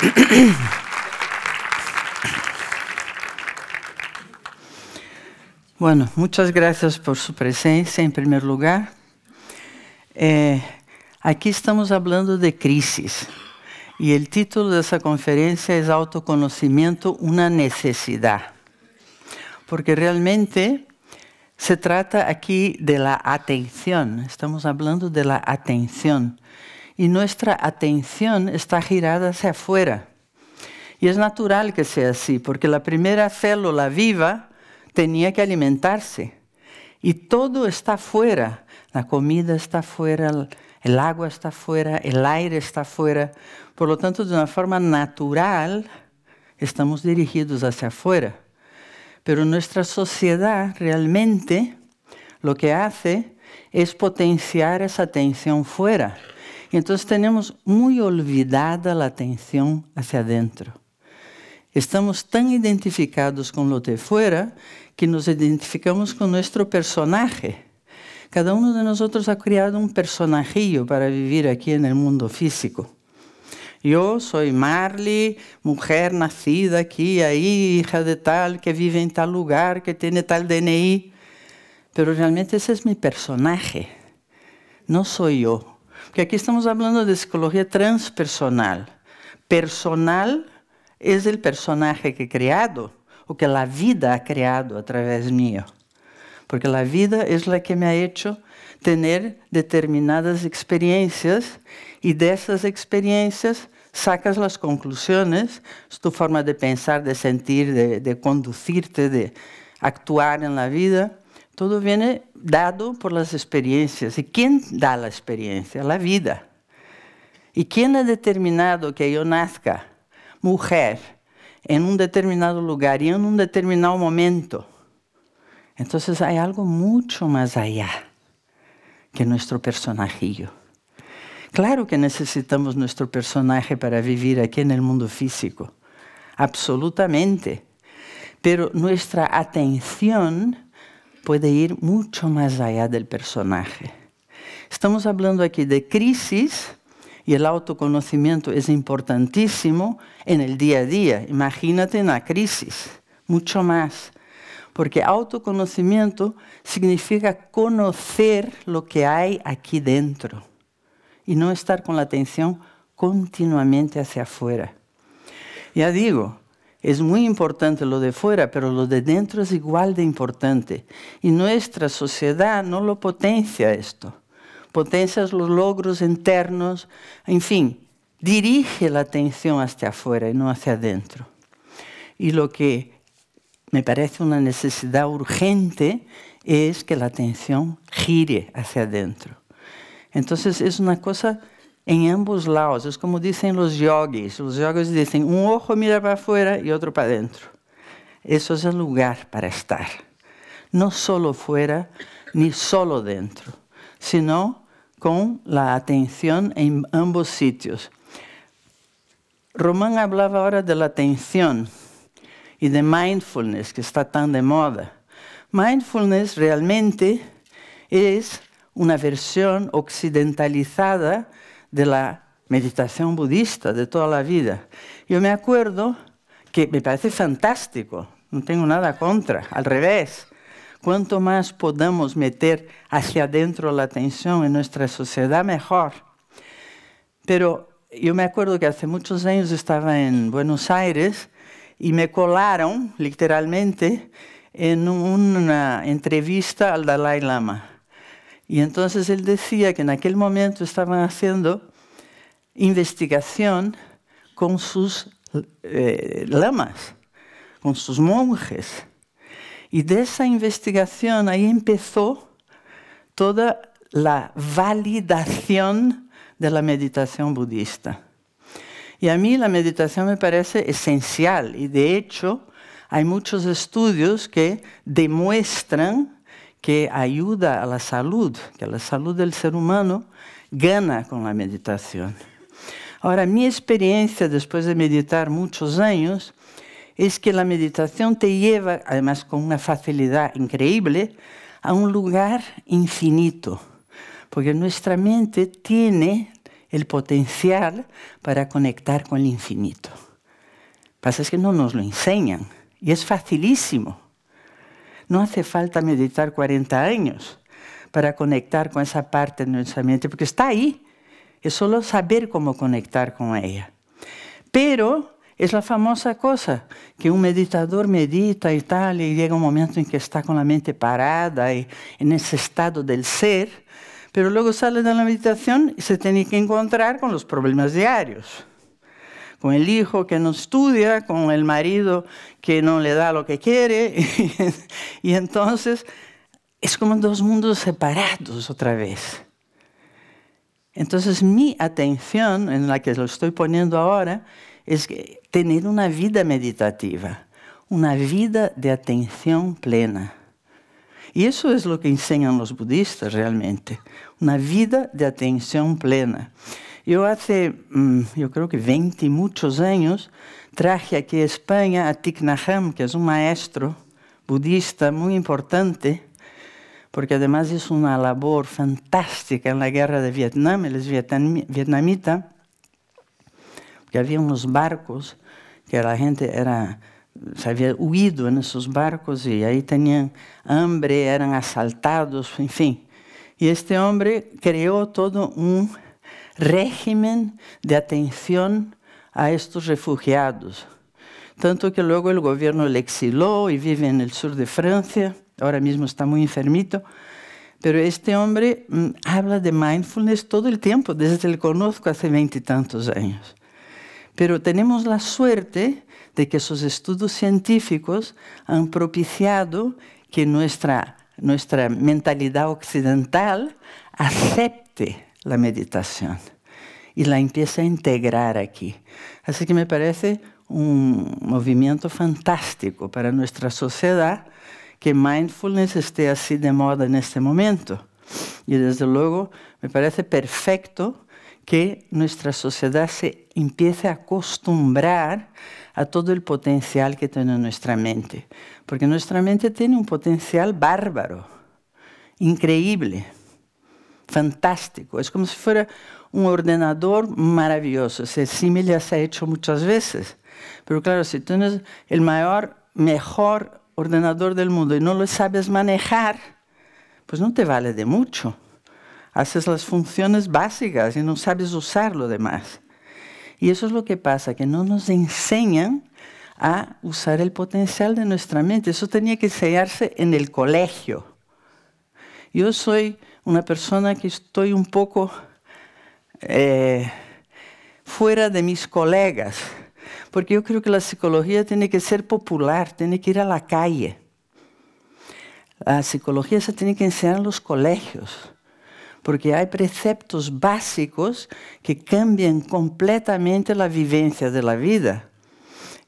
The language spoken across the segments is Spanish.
Bueno, muchas gracias por su presencia en primer lugar. Eh, aquí estamos hablando de crisis y el título de esa conferencia es Autoconocimiento, una necesidad. Porque realmente se trata aquí de la atención, estamos hablando de la atención. Y nuestra atención está girada hacia afuera. Y es natural que sea así, porque la primera célula viva tenía que alimentarse. Y todo está fuera. La comida está fuera, el agua está fuera, el aire está fuera. Por lo tanto, de una forma natural, estamos dirigidos hacia afuera. Pero nuestra sociedad realmente lo que hace es potenciar esa atención fuera. Entonces tenemos muy olvidada la atención hacia adentro. Estamos tan identificados con lo de fuera que nos identificamos con nuestro personaje. Cada uno de nosotros ha creado un personajillo para vivir aquí en el mundo físico. Yo soy Marley, mujer nacida aquí, ahí, hija de tal, que vive en tal lugar, que tiene tal DNI. Pero realmente ese es mi personaje, no soy yo. Porque aquí estamos hablando de psicología transpersonal. Personal es el personaje que he creado, o que la vida ha creado a través mío. Porque la vida es la que me ha hecho tener determinadas experiencias y de esas experiencias sacas las conclusiones, es tu forma de pensar, de sentir, de, de conducirte, de actuar en la vida. Todo viene dado por las experiencias. ¿Y quién da la experiencia? La vida. ¿Y quién ha determinado que yo nazca mujer en un determinado lugar y en un determinado momento, entonces hay algo mucho más allá que nuestro personajillo. Claro que necesitamos nuestro personaje para vivir aquí en el mundo físico, absolutamente, pero nuestra atención puede ir mucho más allá del personaje. Estamos hablando aquí de crisis y el autoconocimiento es importantísimo en el día a día. Imagínate en la crisis, mucho más. Porque autoconocimiento significa conocer lo que hay aquí dentro y no estar con la atención continuamente hacia afuera. Ya digo, es muy importante lo de fuera, pero lo de dentro es igual de importante. Y nuestra sociedad no lo potencia esto potencias los logros internos, en fin, dirige la atención hacia afuera y no hacia adentro. Y lo que me parece una necesidad urgente es que la atención gire hacia adentro. Entonces es una cosa en ambos lados, como dicen los yogis. Los yogis dicen, un ojo mira para afuera y otro para adentro. Eso es el lugar para estar. No solo fuera ni solo dentro, sino con la atención en ambos sitios. Román hablaba ahora de la atención y de mindfulness, que está tan de moda. Mindfulness realmente es una versión occidentalizada de la meditación budista de toda la vida. Yo me acuerdo que me parece fantástico, no tengo nada contra, al revés. Cuanto más podamos meter hacia adentro la atención en nuestra sociedad, mejor. Pero yo me acuerdo que hace muchos años estaba en Buenos Aires y me colaron, literalmente, en una entrevista al Dalai Lama. Y entonces él decía que en aquel momento estaban haciendo investigación con sus eh, lamas, con sus monjes. Y de esa investigación ahí empezó toda la validación de la meditación budista. Y a mí la meditación me parece esencial y de hecho hay muchos estudios que demuestran que ayuda a la salud, que la salud del ser humano gana con la meditación. Ahora, mi experiencia después de meditar muchos años es que la meditación te lleva, además con una facilidad increíble, a un lugar infinito, porque nuestra mente tiene el potencial para conectar con el infinito. Pasa es que no nos lo enseñan y es facilísimo. No hace falta meditar 40 años para conectar con esa parte de nuestra mente, porque está ahí. Es solo saber cómo conectar con ella. Pero es la famosa cosa que un meditador medita y tal, y llega un momento en que está con la mente parada y en ese estado del ser, pero luego sale de la meditación y se tiene que encontrar con los problemas diarios. Con el hijo que no estudia, con el marido que no le da lo que quiere, y entonces es como dos mundos separados otra vez. Entonces mi atención, en la que lo estoy poniendo ahora, es tener una vida meditativa, una vida de atención plena. Y eso es lo que enseñan los budistas realmente, una vida de atención plena. Yo hace, mm, yo creo que 20 y muchos años, traje aquí a España a Thich Nhat Hanh, que es un maestro budista muy importante, porque además hizo una labor fantástica en la guerra de Vietnam, él es vietnamita, que había unos barcos que la gente era, se había huido en esos barcos y ahí tenían hambre, eran asaltados, en fin. Y este hombre creó todo un régimen de atención a estos refugiados. Tanto que luego el gobierno le exiló y vive en el sur de Francia, ahora mismo está muy enfermito, pero este hombre mm, habla de mindfulness todo el tiempo, desde que le conozco hace veintitantos años. Pero tenemos la suerte de que esos estudios científicos han propiciado que nuestra, nuestra mentalidad occidental acepte la meditación y la empiece a integrar aquí. Así que me parece un movimiento fantástico para nuestra sociedad que mindfulness esté así de moda en este momento. Y desde luego me parece perfecto que nuestra sociedad se empiece a acostumbrar a todo el potencial que tiene nuestra mente. Porque nuestra mente tiene un potencial bárbaro, increíble, fantástico. Es como si fuera un ordenador maravilloso. Ese símil ya se ha hecho muchas veces. Pero claro, si tienes el mayor, mejor ordenador del mundo y no lo sabes manejar, pues no te vale de mucho haces las funciones básicas y no sabes usar lo demás. Y eso es lo que pasa, que no nos enseñan a usar el potencial de nuestra mente. Eso tenía que enseñarse en el colegio. Yo soy una persona que estoy un poco eh, fuera de mis colegas, porque yo creo que la psicología tiene que ser popular, tiene que ir a la calle. La psicología se tiene que enseñar en los colegios porque hay preceptos básicos que cambian completamente la vivencia de la vida.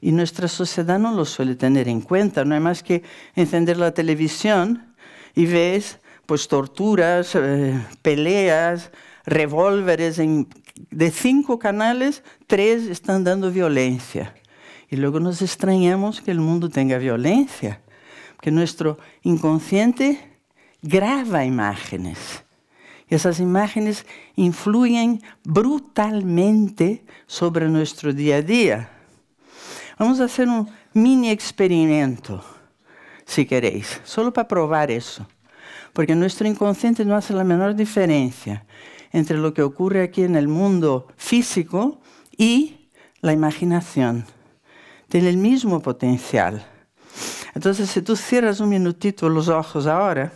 Y nuestra sociedad no lo suele tener en cuenta. No hay más que encender la televisión y ves pues torturas, eh, peleas, revólveres. de cinco canales, tres están dando violencia. Y luego nos extrañamos que el mundo tenga violencia, que nuestro inconsciente graba imágenes. Esas imágenes influyen brutalmente sobre nuestro día a día. Vamos a hacer un mini experimento, si queréis, solo para probar eso. Porque nuestro inconsciente no hace la menor diferencia entre lo que ocurre aquí en el mundo físico y la imaginación. Tiene el mismo potencial. Entonces, si tú cierras un minutito los ojos ahora,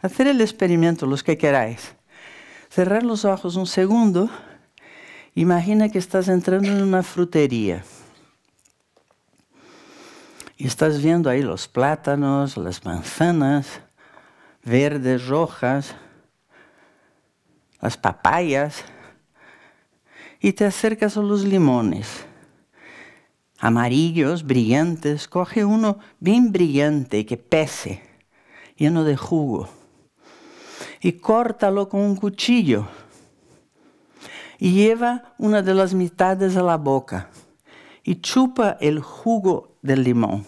hacer el experimento, los que queráis. Cerrar los ojos un segundo. Imagina que estás entrando en una frutería. Y estás viendo ahí los plátanos, las manzanas, verdes, rojas, las papayas. Y te acercas a los limones. Amarillos, brillantes. Coge uno bien brillante que pese, lleno de jugo y córtalo con un cuchillo y lleva una de las mitades a la boca y chupa el jugo del limón.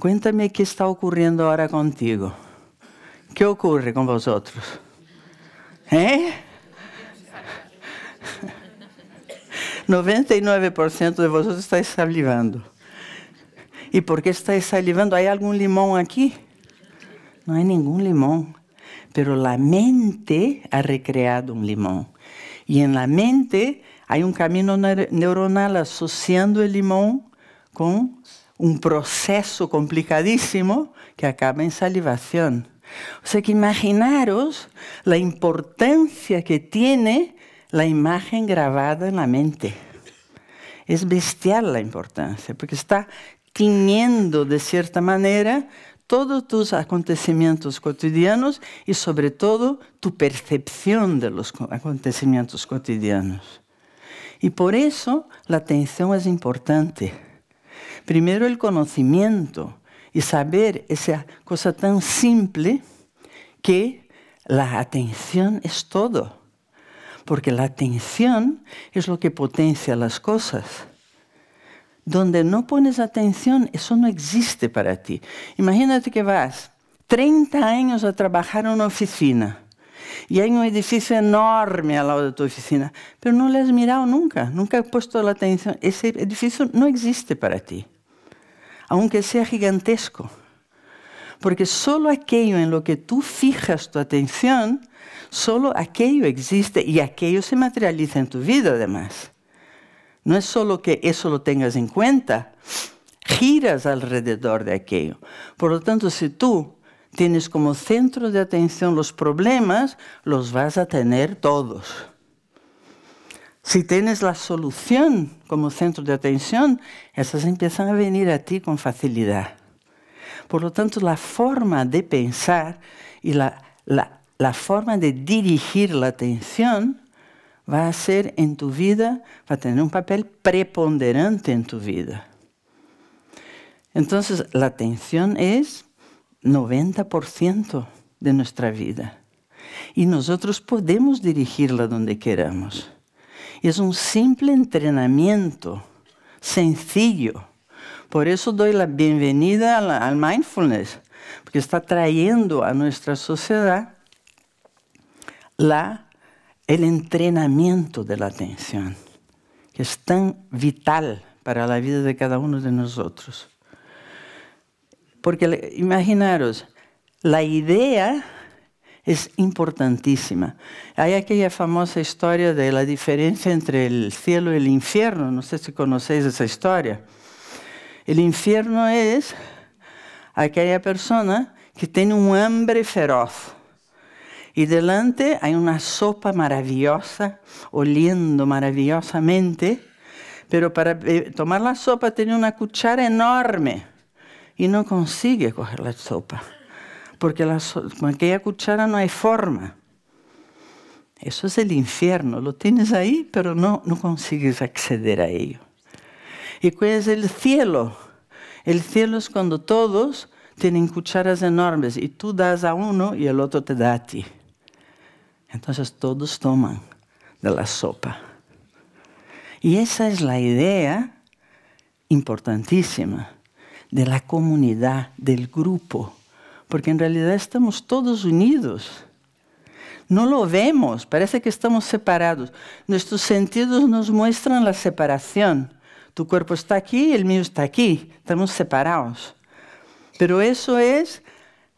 Cuéntame qué está ocurriendo ahora contigo. ¿Qué ocurre con vosotros? ¿Eh? 99% de vosotros estáis salivando. ¿Y por qué estáis salivando? ¿Hay algún limón aquí? No hay ningún limón. Pero la mente ha recreado un limón. Y en la mente hay un camino neuronal asociando el limón con un proceso complicadísimo que acaba en salivación. O sea que imaginaros la importancia que tiene la imagen grabada en la mente. Es bestial la importancia, porque está tiñendo de cierta manera todos tus acontecimientos cotidianos y sobre todo tu percepción de los acontecimientos cotidianos. Y por eso la atención es importante. Primero el conocimiento y saber esa cosa tan simple que la atención es todo porque la atención es lo que potencia las cosas. Donde no pones atención, eso no existe para ti. Imagínate que vas 30 años a trabajar en una oficina y hay un edificio enorme al lado de tu oficina, pero no le has mirado nunca, nunca has puesto la atención. Ese edificio no existe para ti, aunque sea gigantesco. Porque solo aquello en lo que tú fijas tu atención Solo aquello existe y aquello se materializa en tu vida además. No es solo que eso lo tengas en cuenta, giras alrededor de aquello. Por lo tanto, si tú tienes como centro de atención los problemas, los vas a tener todos. Si tienes la solución como centro de atención, esas empiezan a venir a ti con facilidad. Por lo tanto, la forma de pensar y la, forma de dirigir la atención va a ser en tu vida, va a tener un papel preponderante en tu vida. Entonces, la atención es 90% de nuestra vida. Y nosotros podemos dirigirla donde queramos. Es un simple entrenamiento, sencillo. Por eso doy la bienvenida al mindfulness, porque está trayendo a nuestra sociedad la, el entrenamiento de la atención, que es tan vital para la vida de cada uno de nosotros. Porque imaginaros, la idea es importantísima. Hay aquella famosa historia de la diferencia entre el cielo y el infierno. No sé si conocéis esa historia. El infierno es aquella persona que tiene un hambre feroz y delante hay una sopa maravillosa, oliendo maravillosamente, pero para eh, tomar la sopa tiene una cuchara enorme y no consigue coger la sopa, porque con aquella cuchara no hay forma. Eso es el infierno, lo tienes ahí, pero no, no consigues acceder a ello. ¿Y cuál es el cielo? El cielo es cuando todos tienen cucharas enormes y tú das a uno y el otro te da a ti. Entonces todos toman de la sopa. Y esa es la idea importantísima de la comunidad, del grupo, porque en realidad estamos todos unidos. No lo vemos, parece que estamos separados. Nuestros sentidos nos muestran la separación. Tu cuerpo está aquí, el mío está aquí, estamos separados. Pero eso es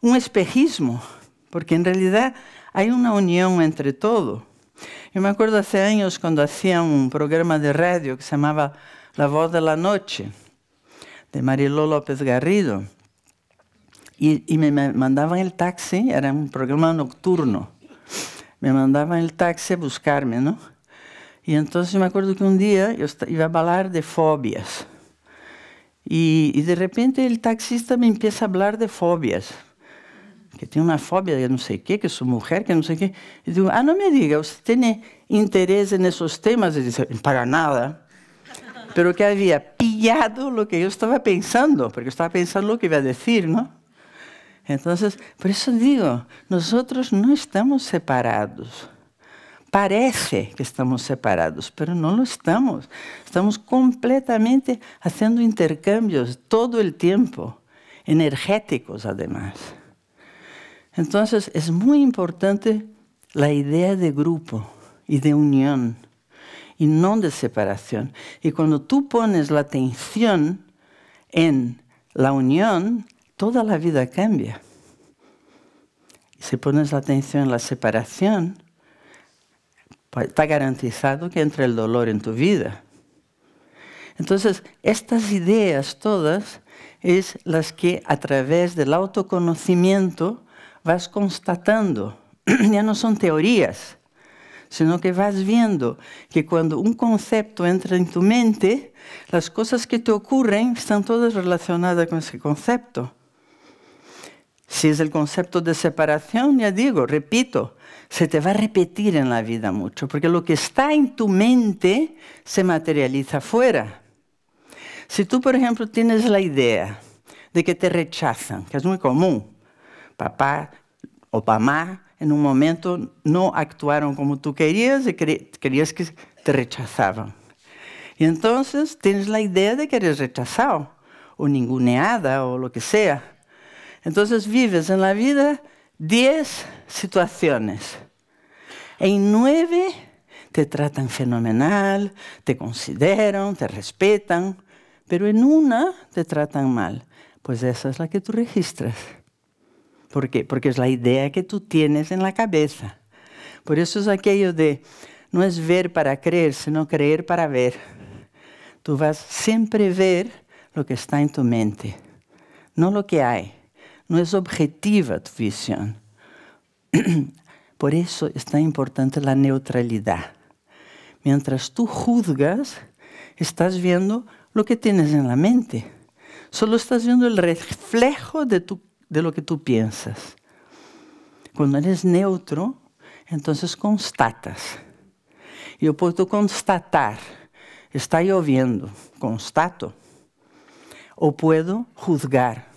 un espejismo, porque en realidad hay una unión entre todo. Yo me acuerdo hace años cuando hacía un programa de radio que se llamaba La Voz de la Noche, de Mariló López Garrido. Y, me mandaban el taxi, era un programa nocturno. Me mandaban el taxi a buscarme, ¿no? Y entonces me acuerdo que un día yo iba a hablar de fobias. y de repente el taxista me empieza a hablar de fobias que tiene una fobia de no sé qué, que su mujer, que no sé qué. Y digo, ah, no me diga, usted tiene interés en esos temas. Y dice, para nada. Pero que había pillado lo que yo estaba pensando, porque estaba pensando lo que iba a decir, ¿no? Entonces, por eso digo, nosotros no estamos separados. Parece que estamos separados, pero no lo estamos. Estamos completamente haciendo intercambios todo el tiempo, energéticos además. Entonces es muy importante la idea de grupo y de unión y no de separación. Y cuando tú pones la atención en la unión, toda la vida cambia. Si pones atención en la separación, pues, está garantizado que entre el dolor en tu vida. Entonces, estas ideas todas es las que a través del autoconocimiento vas constatando. ya no son teorías, sino que vas viendo que cuando un concepto entra en tu mente, las cosas que te ocurren están todas relacionadas con ese concepto. Si es el concepto de separación, ya digo, repito, se te va a repetir en la vida mucho, porque lo que está en tu mente se materializa afuera. Si tú, por ejemplo, tienes la idea de que te rechazan, que es muy común, papá o mamá en un momento no actuaron como tú querías y querías que te rechazaban. Y entonces tienes la idea de que eres rechazado o ninguneada o lo que sea. Entonces vives en la vida 10 situaciones. En nueve te tratan fenomenal, te consideran, te respetan, pero en una te tratan mal. Pues esa es la que tú registras. ¿Por qué? Porque es la idea que tú tienes en la cabeza. Por eso es aquello de, no es ver para creer, sino creer para ver. Tú vas siempre a ver lo que está en tu mente, no lo que hay. No es objetiva tu visión. Por eso es tan importante la neutralidad. Mientras tú juzgas, estás viendo lo que tienes en la mente. Solo estás viendo el reflejo de, lo que tú piensas. Cuando eres neutro, entonces constatas. Yo puedo constatar, está lloviendo, constato. O puedo juzgar,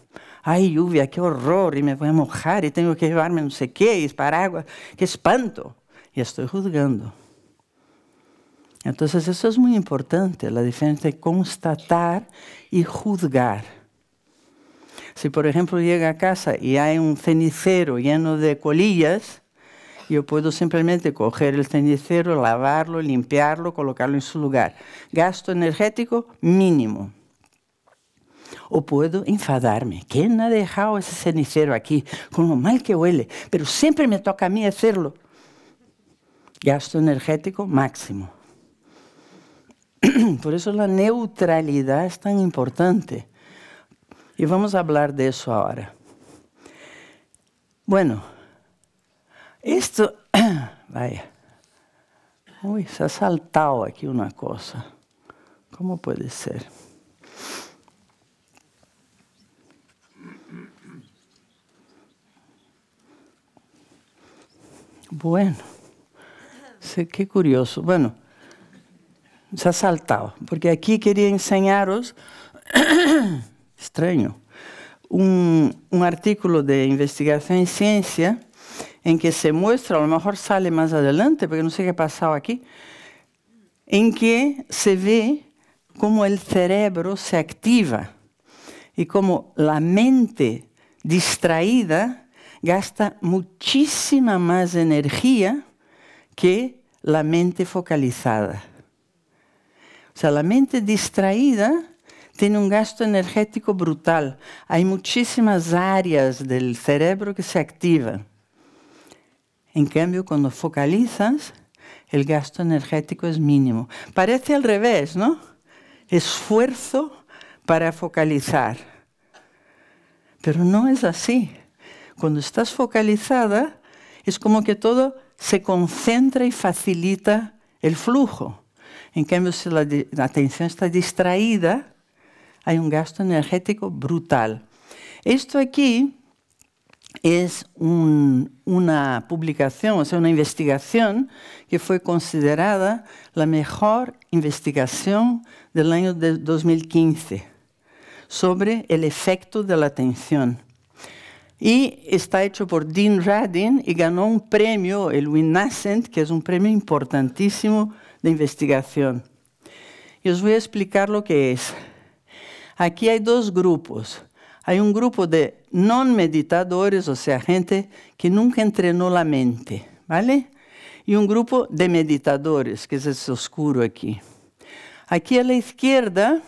ay, lluvia, qué horror, y me voy a mojar, y tengo que llevarme no sé qué, y paraguas, qué espanto. Y estoy juzgando. Entonces eso es muy importante, la diferencia de constatar y juzgar. Si por ejemplo llega a casa y hay un cenicero lleno de colillas, yo puedo simplemente coger el cenicero, lavarlo, limpiarlo, colocarlo en su lugar. Gasto energético mínimo. O puedo enfadarme. ¿Quién ha dejado ese cenicero aquí con lo mal que huele? Pero siempre me toca a mí hacerlo. Gasto energético máximo. Por eso la neutralidad es tan importante. Y vamos a hablar de eso ahora. Bueno, esto, vaya, uy, se ha saltado aquí una cosa. ¿Cómo puede ser? Bueno, sé qué curioso. Bueno, se ha saltado, porque aquí quería enseñaros, extraño, un, artículo de investigación en ciencia en que se muestra, a lo mejor sale más adelante, porque no sé qué ha pasado aquí, en que se ve cómo el cerebro se activa y cómo la mente distraída gasta muchísima más energía que la mente focalizada. O sea, la mente distraída tiene un gasto energético brutal. Hay muchísimas áreas del cerebro que se activan. En cambio, cuando focalizas, el gasto energético es mínimo. Parece al revés, ¿no? Esfuerzo para focalizar. Pero no es así. Cuando estás focalizada, es como que todo se concentra y facilita el flujo. En cambio, si la, atención está distraída, hay un gasto energético brutal. Esto aquí es una publicación, o sea, una investigación que fue considerada la mejor investigación del año 2015 sobre el efecto de la atención. Y está hecho por Dean Radin y ganó un premio, el WinNascent, que es un premio importantísimo de investigación. Y os voy a explicar lo que es. Aquí hay dos grupos. Hay un grupo de non meditadores, o sea, gente que nunca entrenó la mente. ¿vale? Y un grupo de meditadores, que es ese oscuro aquí. Aquí a la izquierda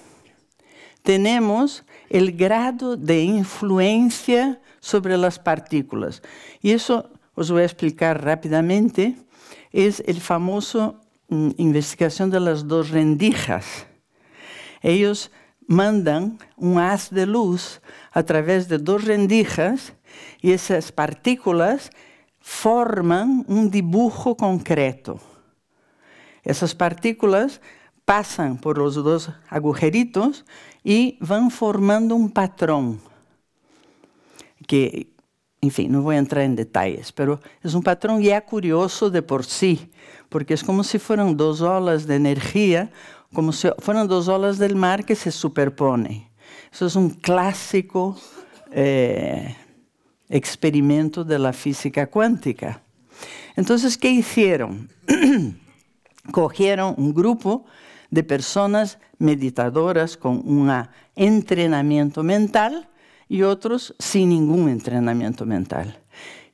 tenemos el grado de influencia sobre las partículas. Y eso os voy a explicar rápidamente. Es el famoso mm, investigación de las dos rendijas. Ellos mandan un haz de luz a través de dos rendijas y esas partículas forman un dibujo concreto. Esas partículas pasan por los dos agujeritos y van formando un patrón que, en fin, no voy a entrar en detalles, pero es un patrón ya curioso de por sí, porque es como si fueran dos olas de energía, como si fueran dos olas del mar que se superponen. Eso es un clásico eh, experimento de la física cuántica. Entonces, ¿qué hicieron? Cogieron un grupo de personas meditadoras con un entrenamiento mental y otros sin ningún entrenamiento mental.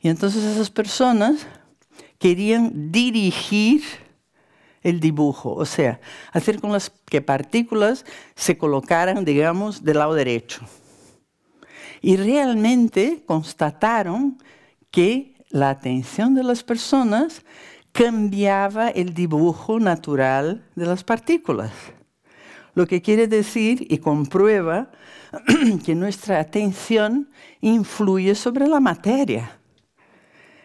Y entonces esas personas querían dirigir el dibujo, o sea, hacer con las que partículas se colocaran, digamos, del lado derecho. Y realmente constataron que la atención de las personas cambiaba el dibujo natural de las partículas. Lo que quiere decir y comprueba que nuestra atención influye sobre la materia.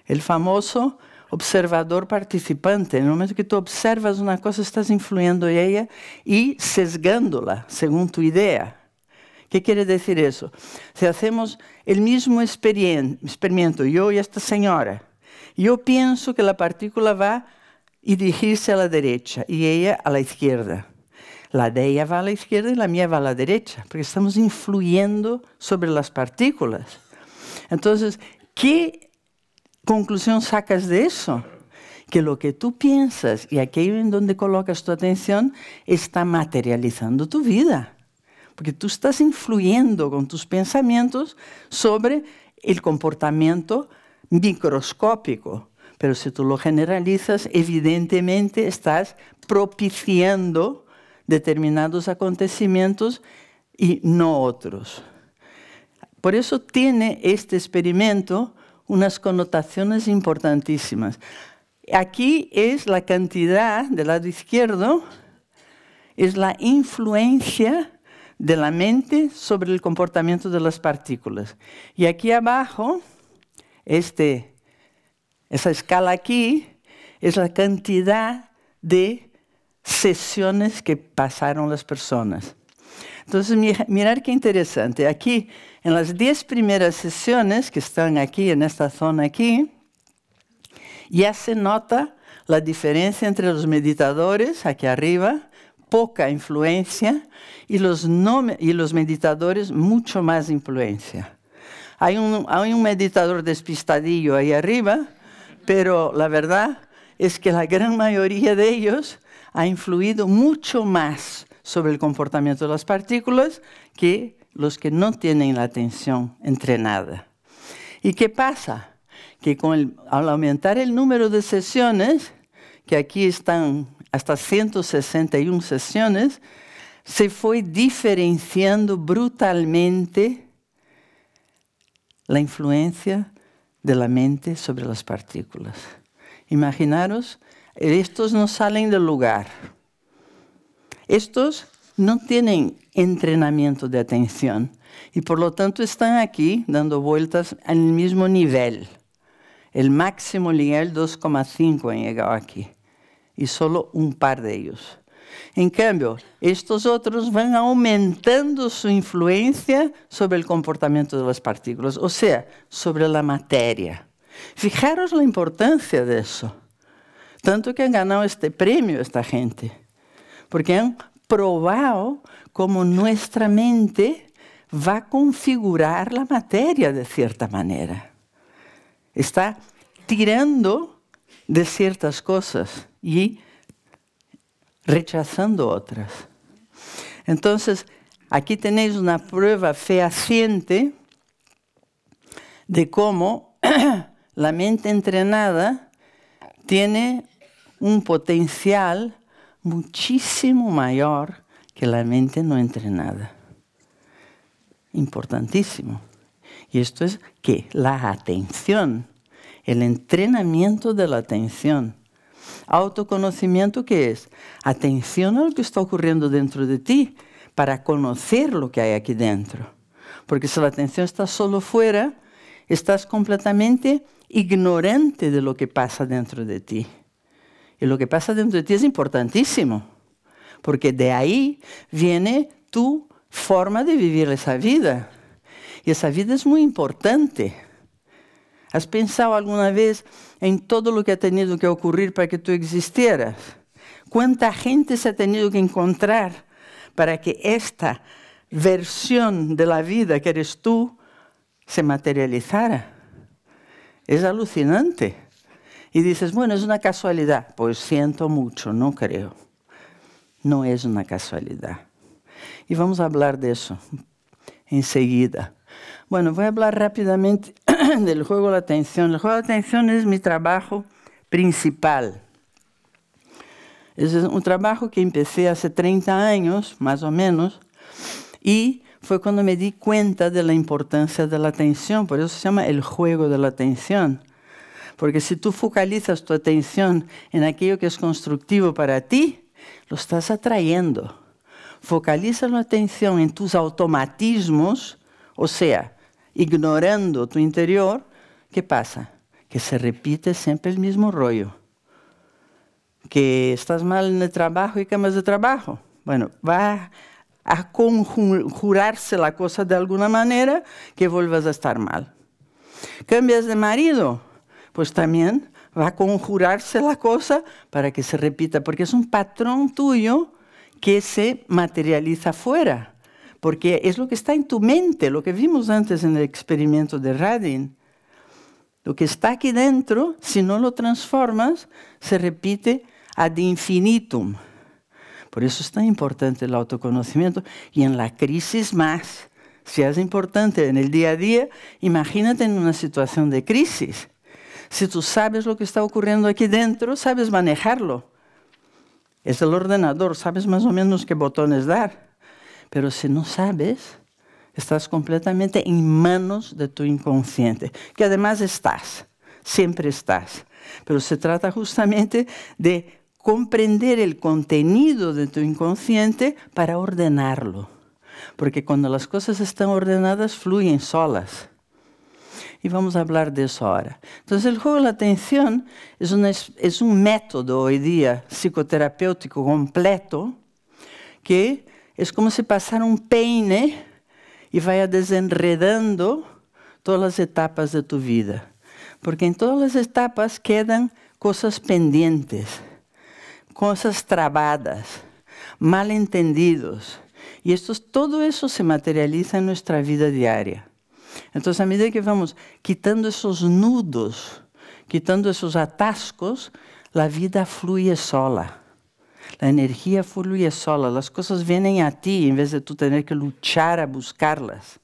El famoso observador participante, en el momento que tú observas una cosa, estás influyendo en ella y sesgándola según tu idea. ¿Qué quiere decir eso? Si hacemos el mismo experimento, yo y esta señora, yo pienso que la partícula va a dirigirse a la derecha y ella a la izquierda. La de ella va a la izquierda y la mía va a la derecha, porque estamos influyendo sobre las partículas. Entonces, ¿qué conclusión sacas de eso? Que lo que tú piensas y aquello en donde colocas tu atención está materializando tu vida. Porque tú estás influyendo con tus pensamientos sobre el comportamiento microscópico, pero si tú lo generalizas, evidentemente estás propiciando determinados acontecimientos y no otros. Por eso tiene este experimento unas connotaciones importantísimas. Aquí es la cantidad del lado izquierdo, es la influencia de la mente sobre el comportamiento de las partículas. Y aquí abajo este, esa escala aquí es la cantidad de sesiones que pasaron las personas. Entonces, mirar qué interesante. Aquí, en las 10 primeras sesiones que están aquí, en esta zona aquí, ya se nota la diferencia entre los meditadores, aquí arriba, poca influencia, y los, no, y los meditadores, mucho más influencia. Hay un, hay un meditador despistadillo ahí arriba, pero la verdad es que la gran mayoría de ellos ha influido mucho más sobre el comportamiento de las partículas que los que no tienen la atención entrenada. ¿Y qué pasa? Que al aumentar el número de sesiones, que aquí están hasta 161 sesiones, se fue diferenciando brutalmente la influencia de la mente sobre las partículas. Imaginaros, estos no salen del lugar. Estos no tienen entrenamiento de atención y por lo tanto están aquí dando vueltas al mismo nivel. El máximo nivel 2,5 han llegado aquí y solo un par de ellos. En cambio, estos otros van aumentando su influencia sobre el comportamiento de las partículas, o sea, sobre la materia. Fijaros la importancia de eso. Tanto que han ganado este premio esta gente, porque han probado cómo nuestra mente va a configurar la materia de cierta manera. Está tirando de ciertas cosas y rechazando otras. Entonces, aquí tenéis una prueba fehaciente de cómo la mente entrenada tiene un potencial muchísimo mayor que la mente no entrenada. Importantísimo. Y esto es que la atención, el entrenamiento de la atención. Autoconocimiento, ¿qué es? Atención a lo que está ocurriendo dentro de ti para conocer lo que hay aquí dentro. Porque si la atención está solo fuera, estás completamente ignorante de lo que pasa dentro de ti. Y lo que pasa dentro de ti es importantísimo, porque de ahí viene tu forma de vivir esa vida. Y esa vida es muy importante. ¿Has pensado alguna vez en todo lo que ha tenido que ocurrir para que tú existieras? ¿Cuánta gente se ha tenido que encontrar para que esta versión de la vida que eres tú se materializara? Es alucinante. Y dices, bueno, es una casualidad. Pues siento mucho, no creo. No es una casualidad. Y vamos a hablar de eso enseguida. Bueno, voy a hablar rápidamente del juego de la atención. El juego de la atención es mi trabajo principal. Es un trabajo que empecé hace 30 años, más o menos, y fue cuando me di cuenta de la importancia de la atención. Por eso se llama el juego de la atención. Porque si tú focalizas tu atención en aquello que es constructivo para ti, lo estás atrayendo. Focaliza la atención en tus automatismos, o sea, ignorando tu interior, ¿qué pasa? Que se repite siempre el mismo rollo. Que estás mal en el trabajo y cambias de trabajo. Bueno, va a conjurarse la cosa de alguna manera que vuelvas a estar mal. Cambias de marido, pues también va a conjurarse la cosa para que se repita, porque es un patrón tuyo que se materializa fuera porque es lo que está en tu mente, lo que vimos antes en el experimento de Radin. Lo que está aquí dentro, si no lo transformas, se repite ad infinitum. Por eso es tan importante el autoconocimiento y en la crisis más. Si es importante en el día a día, imagínate en una situación de crisis. Si tú sabes lo que está ocurriendo aquí dentro, sabes manejarlo. Es el ordenador, sabes más o menos qué botones dar. Pero si no sabes, estás completamente en manos de tu inconsciente, que además estás, siempre estás. Pero se trata justamente de comprender el contenido de tu inconsciente para ordenarlo. Porque cuando las cosas están ordenadas, fluyen solas. Y vamos a hablar de eso ahora. Entonces, el juego de la atención es, es un método hoy día psicoterapéutico completo que es como si pasara un peine y vaya desenredando todas las etapas de tu vida. Porque en todas las etapas quedan cosas pendientes, cosas trabadas, malentendidos. Y esto, todo eso se materializa en nuestra vida diaria. Entonces, a medida que vamos quitando esos nudos, quitando esos atascos, la vida fluye sola. La energía fluye sola, las cosas vienen a ti en vez de tú tener que luchar a buscarlas.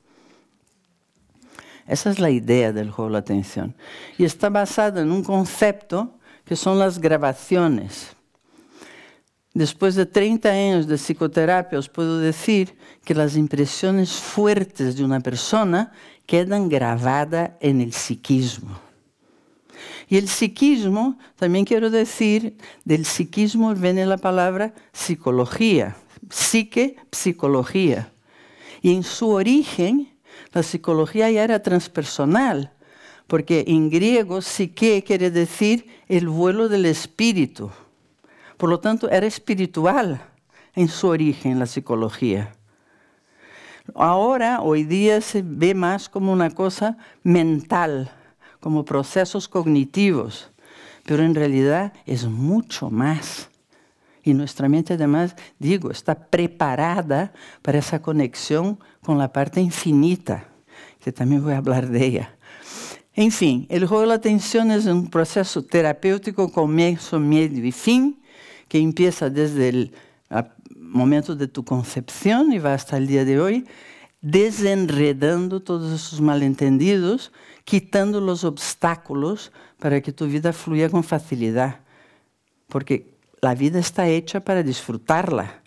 Esa es la idea del juego de atención. Y está basada en un concepto que son las grabaciones. Después de 30 años de psicoterapia, os puedo decir que las impresiones fuertes de una persona quedan grabadas en el psiquismo. Y el psiquismo, también quiero decir, del psiquismo viene la palabra psicología, psique, psicología. Y en su origen, la psicología ya era transpersonal, porque en griego psique quiere decir el vuelo del espíritu. Por lo tanto, era espiritual en su origen la psicología. Ahora, hoy día se ve más como una cosa mental, como procesos cognitivos, pero en realidad es mucho más. Y nuestra mente además, digo, está preparada para esa conexión con la parte infinita, que también voy a hablar de ella. En fin, el juego de la atención es un proceso terapéutico comienzo, medio y fin, que empieza desde el momento de tu concepción y va hasta el día de hoy, desenredando todos esos malentendidos quitando los obstáculos para que tu vida fluya con facilidad, porque la vida está hecha para disfrutarla.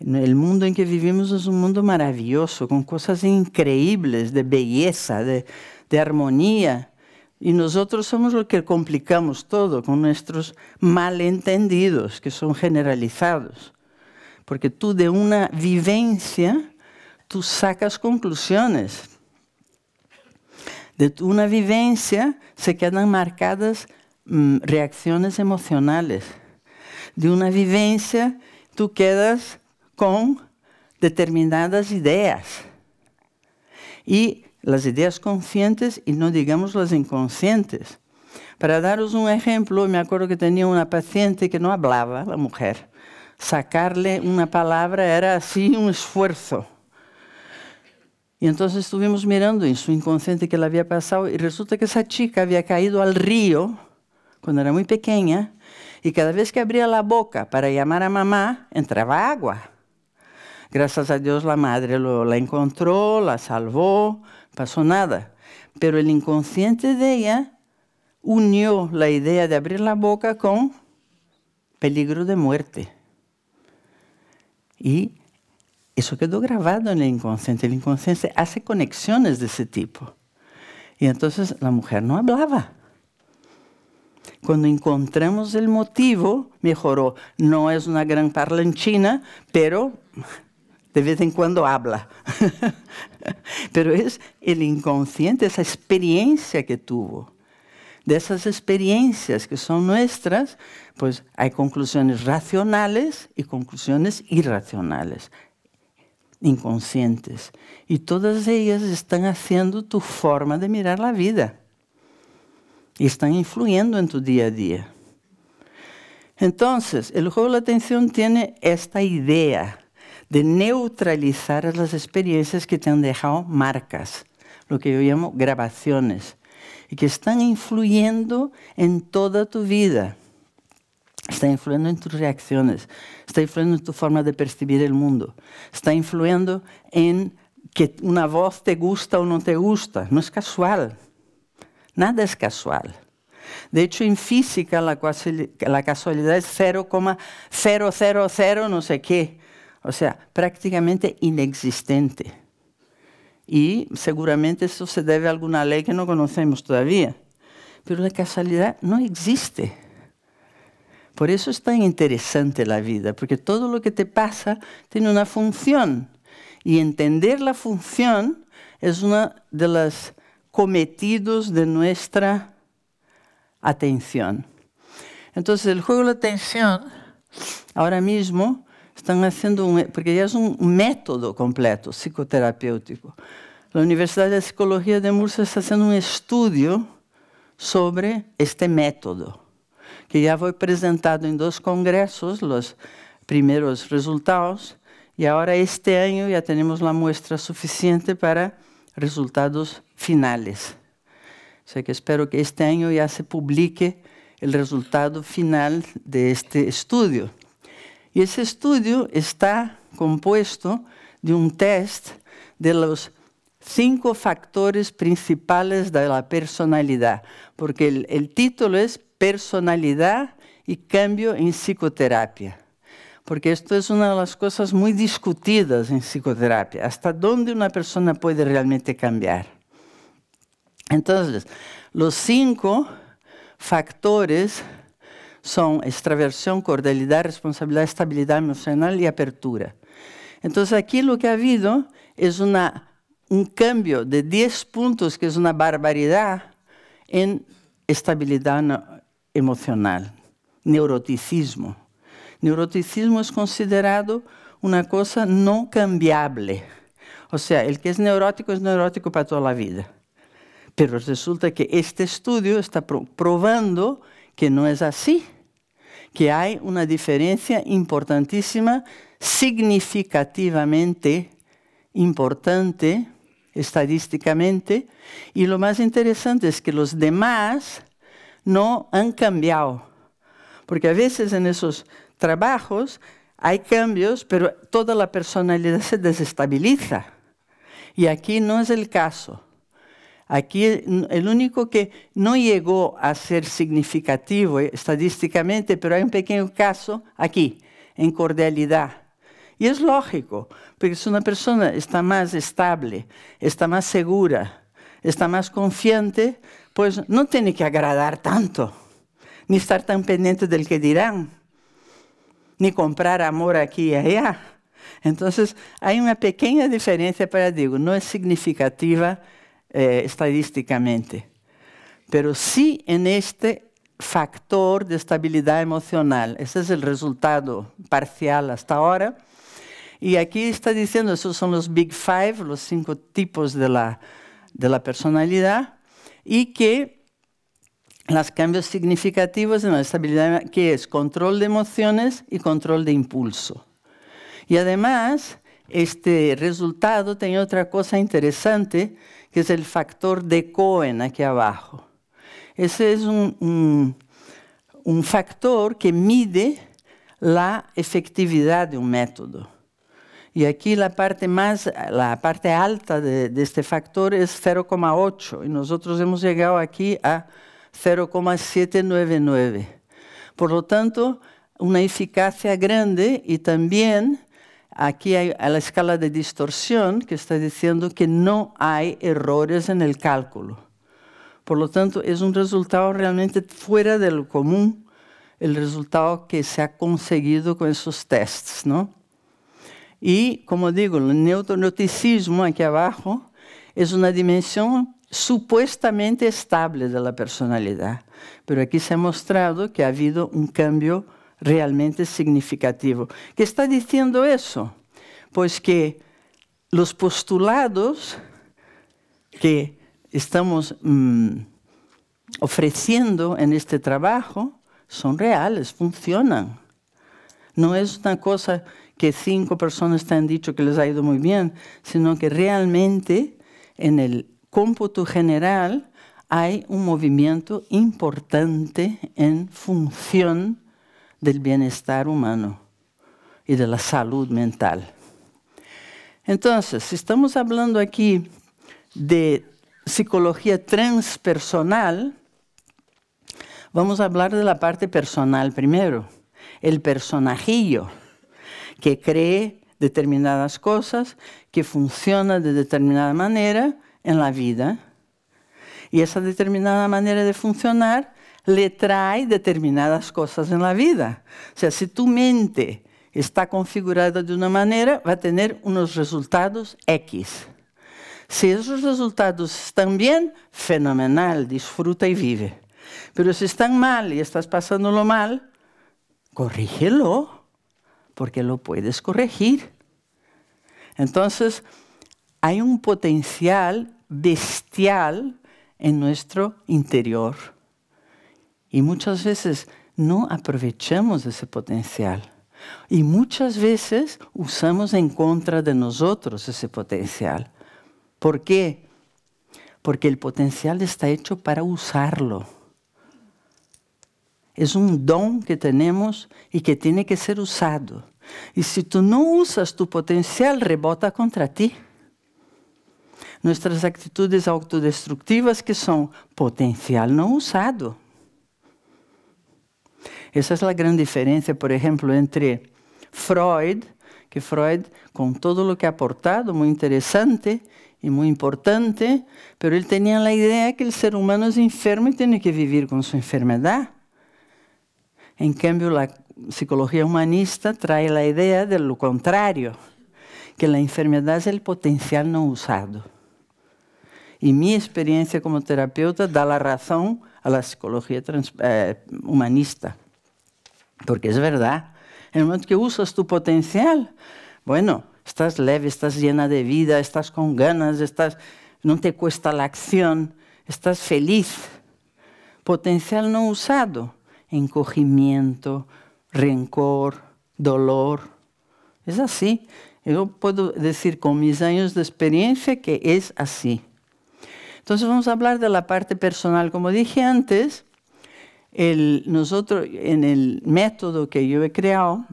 El mundo en que vivimos es un mundo maravilloso, con cosas increíbles de belleza, de, de armonía. Y nosotros somos los que complicamos todo con nuestros malentendidos, que son generalizados. Porque tú de una vivencia, tú sacas conclusiones. De una vivencia se quedan marcadas mm, reacciones emocionales. De una vivencia tú quedas con determinadas ideas. Y las ideas conscientes y no digamos las inconscientes. Para daros un ejemplo, me acuerdo que tenía una paciente que no hablaba, la mujer. Sacarle una palabra era así un esfuerzo. Y entonces estuvimos mirando en su inconsciente que le había pasado y resulta que esa chica había caído al río cuando era muy pequeña y cada vez que abría la boca para llamar a mamá, entraba agua. Gracias a Dios la madre lo, la encontró, la salvó, pasó nada. Pero el inconsciente de ella unió la idea de abrir la boca con peligro de muerte. Y eso quedó grabado en el inconsciente. El inconsciente hace conexiones de ese tipo. Y entonces la mujer no hablaba. Cuando encontramos el motivo, mejoró. No es una gran parlanchina, pero de vez en cuando habla. Pero es el inconsciente, esa experiencia que tuvo. De esas experiencias que son nuestras, pues hay conclusiones racionales y conclusiones irracionales, inconscientes. Y todas ellas están haciendo tu forma de mirar la vida. Y están influyendo en tu día a día. Entonces, el juego de la atención tiene esta idea de neutralizar las experiencias que te han dejado marcas, lo que yo llamo grabaciones, y que están influyendo en toda tu vida. Está influyendo en tus reacciones, está influyendo en tu forma de percibir el mundo, está influyendo en que una voz te gusta o no te gusta. No es casual. Nada es casual. De hecho, en física la, casualidad es 0,000 no sé qué. O sea, prácticamente inexistente. Y seguramente eso se debe a alguna ley que no conocemos todavía. Pero la casualidad no existe. Por eso es tan interesante la vida, porque todo lo que te pasa tiene una función. Y entender la función es uno de los cometidos de nuestra atención. Entonces, el juego de la atención, ahora mismo, están haciendo un, porque es un método completo psicoterapéutico. La Universidad de Psicología de Murcia está haciendo un estudio sobre este método, que ya fue presentado en dos congresos, los primeros resultados, y ahora este año ya tenemos la muestra suficiente para resultados finales. O sea que espero que este año ya se publique el resultado final de este estudio. Y ese estudio está compuesto de un test de los cinco factores principales de la personalidad, porque el, título es Personalidad y cambio en psicoterapia. Porque esto es una de las cosas muy discutidas en psicoterapia, hasta dónde una persona puede realmente cambiar. Entonces, los cinco factores son extraversión, cordialidad, responsabilidad, estabilidad emocional y apertura. Entonces aquí lo que ha habido es una, un cambio de 10 puntos, que es una barbaridad, en estabilidad emocional, neuroticismo. Neuroticismo es considerado una cosa no cambiable. O sea, el que es neurótico es neurótico para toda la vida. Pero resulta que este estudio está probando que no es así que hay una diferencia importantísima, significativamente importante estadísticamente, y lo más interesante es que los demás no han cambiado, porque a veces en esos trabajos hay cambios, pero toda la personalidad se desestabiliza. Y aquí no es el caso. Aquí el único que no llegó a ser significativo estadísticamente, pero hay un pequeño caso aquí, en cordialidad. Y es lógico, porque si una persona está más estable, está más segura, está más confiante, pues no tiene que agradar tanto, ni estar tan pendiente del que dirán, ni comprar amor aquí y allá. Entonces, hay una pequeña diferencia, para digo, no es significativa eh, estadísticamente, pero sí en este factor de estabilidad emocional. Ese es el resultado parcial hasta ahora. Y aquí está diciendo, esos son los Big Five, los cinco tipos de la, de la personalidad, y que los cambios significativos en la estabilidad, que es control de emociones y control de impulso. Y además, este resultado tiene otra cosa interesante, que es el factor de Cohen aquí abajo. Ese es un, un, factor que mide la efectividad de un método. Y aquí la parte, más, la parte alta de, de este factor es 0,8 y nosotros hemos llegado aquí a 0,799. Por lo tanto, una eficacia grande y también Aquí hay la escala de distorsión que está diciendo que no hay errores en el cálculo. Por lo tanto, es un resultado realmente fuera de lo común, el resultado que se ha conseguido con esos tests. ¿no? Y, como digo, el neuroticismo aquí abajo es una dimensión supuestamente estable de la personalidad, pero aquí se ha mostrado que ha habido un cambio realmente significativo. ¿Qué está diciendo eso? Pues que los postulados que estamos mm, ofreciendo en este trabajo son reales, funcionan. No es una cosa que cinco personas te han dicho que les ha ido muy bien, sino que realmente en el cómputo general hay un movimiento importante en función del bienestar humano y de la salud mental. Entonces, si estamos hablando aquí de psicología transpersonal, vamos a hablar de la parte personal primero, el personajillo que cree determinadas cosas, que funciona de determinada manera en la vida. Y esa determinada manera de funcionar le trae determinadas cosas en la vida. O sea, si tu mente está configurada de una manera, va a tener unos resultados X. Si esos resultados están bien, fenomenal, disfruta y vive. Pero si están mal y estás pasándolo mal, corrígelo, porque lo puedes corregir. Entonces, hay un potencial bestial en nuestro interior. Y muchas veces no aprovechamos ese potencial. Y muchas veces usamos en contra de nosotros ese potencial. ¿Por qué? Porque el potencial está hecho para usarlo. Es un don que tenemos y que tiene que ser usado. Y si tú no usas tu potencial, rebota contra ti. Nuestras actitudes autodestructivas que son potencial no usado. Esa es la gran diferencia, por ejemplo, entre Freud, que Freud, con todo lo que ha aportado, muy interesante y muy importante, pero él tenía la idea que el ser humano es enfermo y tiene que vivir con su enfermedad. En cambio, la psicología humanista trae la idea de lo que la enfermedad es el potencial no usado. Y mi experiencia como terapeuta da la razón a la psicología eh, humanista. Porque es verdad, en el momento que usas tu potencial, bueno, estás leve, estás llena de vida, estás con ganas, estás, no te cuesta la acción, estás feliz. Potencial no usado, encogimiento, rencor, dolor. Es así. Yo puedo decir con mis años de experiencia que es así. Entonces vamos a hablar de la parte personal. Como dije antes, nosotros en el método que yo he creado,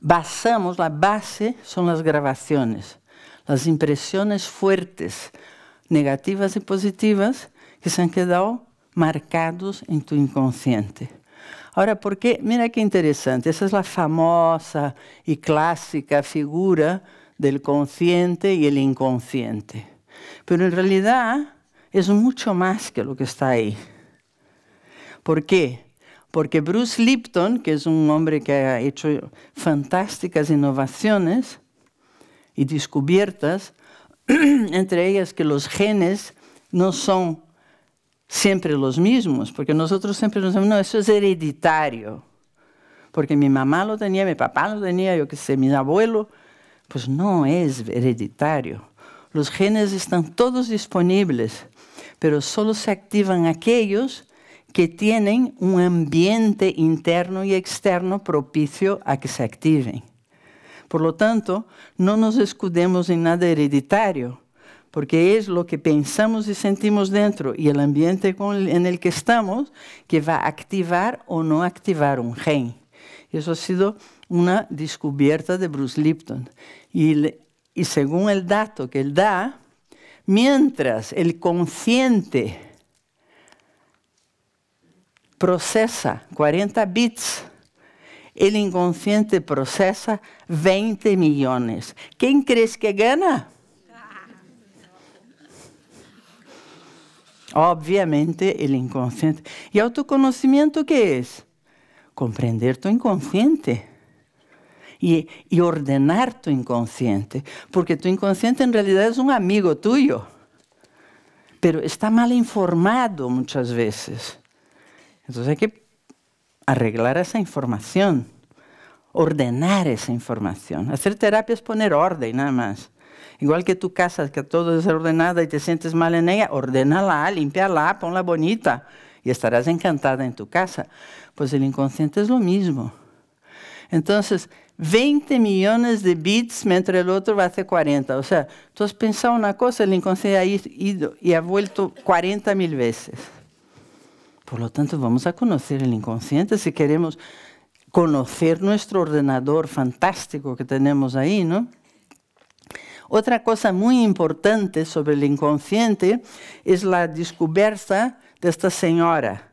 basamos, la base son las grabaciones, las impresiones fuertes, negativas y positivas, que se han quedado marcados en tu inconsciente. Ahora, ¿por qué? Mira qué interesante. Esa es la famosa y clásica figura del consciente y el inconsciente. Pero en realidad es mucho más que lo que está ahí. ¿Por qué? Porque Bruce Lipton, que es un hombre que ha hecho fantásticas innovaciones y descubiertas, entre ellas que los genes no son siempre los mismos, porque nosotros siempre nos decimos, no, eso es hereditario, porque mi mamá lo tenía, mi papá lo tenía, yo qué sé, mi abuelo, pues no es hereditario. Los genes están todos disponibles, pero solo se activan aquellos que tienen un ambiente interno y externo propicio a que se activen. Por lo tanto, no nos escudemos en nada hereditario, porque es lo que pensamos y sentimos dentro y el ambiente en el que estamos que va a activar o no activar un gen. Eso ha sido una descubierta de Bruce Lipton. Y, y según el dato que él da, mientras el consciente procesa 40 bits, el inconsciente procesa 20 millones. ¿Quién crees que gana? Obviamente el inconsciente. ¿Y autoconocimiento qué es? Comprender tu inconsciente. Y, y, ordenar tu inconsciente. Porque tu inconsciente en realidad es un amigo tuyo. Pero está mal informado muchas veces. Entonces hay que arreglar esa información. Ordenar esa información. Hacer terapia es poner orden, nada más. Igual que tu casa, que todo es ordenada y te sientes mal en ella, ordénala, limpiala, ponla bonita y estarás encantada en tu casa. Pues el inconsciente es lo mismo. Entonces, 20 millones de bits mientras el otro va a hacer 40. O sea, tú has pensado una cosa, el inconsciente ha ido y ha vuelto 40 mil veces. Por lo tanto, vamos a conocer el inconsciente si queremos conocer nuestro ordenador fantástico que tenemos ahí, ¿no? Otra cosa muy importante sobre el inconsciente es la descubierta de esta señora,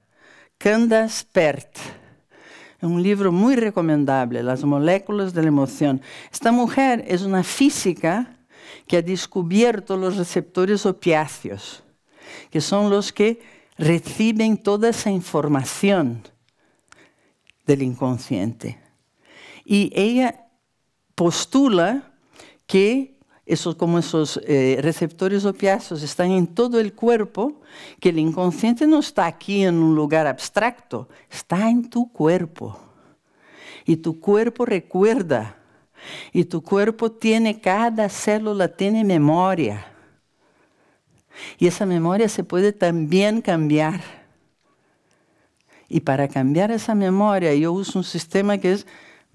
Candace Pert. Un libro muy recomendable, Las moléculas de la emoción. Esta mujer es una física que ha descubierto los receptores opiáceos, que son los que reciben toda esa información del inconsciente. Y ella postula que esos, como esos eh, receptores opiáceos están en todo el cuerpo, que el inconsciente no está aquí en un lugar abstracto, está en tu cuerpo. Y tu cuerpo recuerda. Y tu cuerpo tiene, cada célula tiene memoria. Y esa memoria se puede también cambiar. Y para cambiar esa memoria yo uso un sistema que es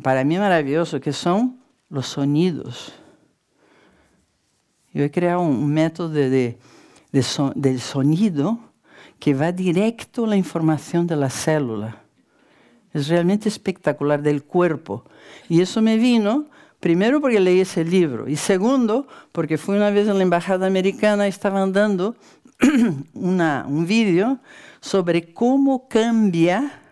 para mí maravilloso, que son los sonidos. Yo he creado un método de, del sonido que va directo a la información de la célula. Es realmente espectacular del cuerpo. Y eso me vino, primero porque leí ese libro, y segundo porque fui una vez en la embajada americana y estaban dando una, un vídeo sobre cómo cambia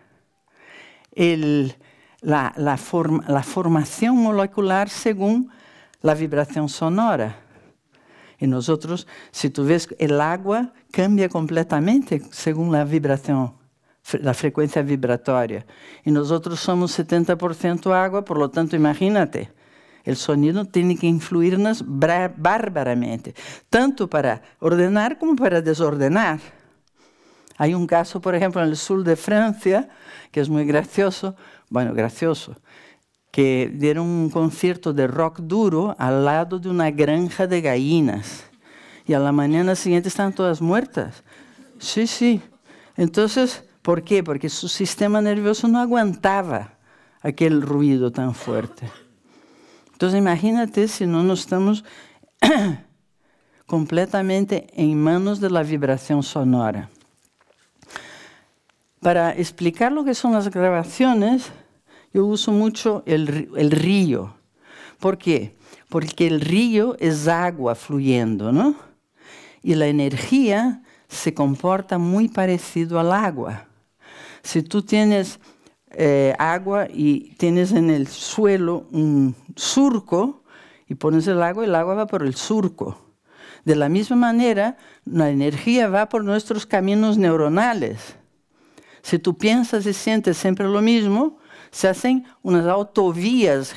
el, la, la, la formación molecular según la vibración sonora. Y nosotros, si tú ves, el agua cambia completamente según la vibración, la frecuencia vibratoria. Y nosotros somos 70% agua, por lo tanto, imagínate, el sonido tiene que influirnos bárbaramente, tanto para ordenar como para desordenar. Hay un caso, por ejemplo, en el sur de Francia, que es muy gracioso, bueno, gracioso, que dieron un concierto de rock duro al lado de una granja de gallinas. Y a la mañana siguiente están todas muertas. Sí, sí. Entonces, ¿por qué? Porque su sistema nervioso no aguantaba aquel ruido tan fuerte. Entonces, imagínate si no nos estamos completamente en manos de la vibración sonora. Para explicar lo que son las grabaciones, yo uso mucho el, el río. ¿Por qué? Porque el río es agua fluyendo, ¿no? y la energía se comporta muy parecido al agua. Si tú tienes eh, agua y tienes en el suelo un surco y pones el agua, el agua va por el surco. De la misma manera, la energía va por nuestros caminos neuronales. Si tú piensas y sientes siempre lo mismo, se hacen unas autovías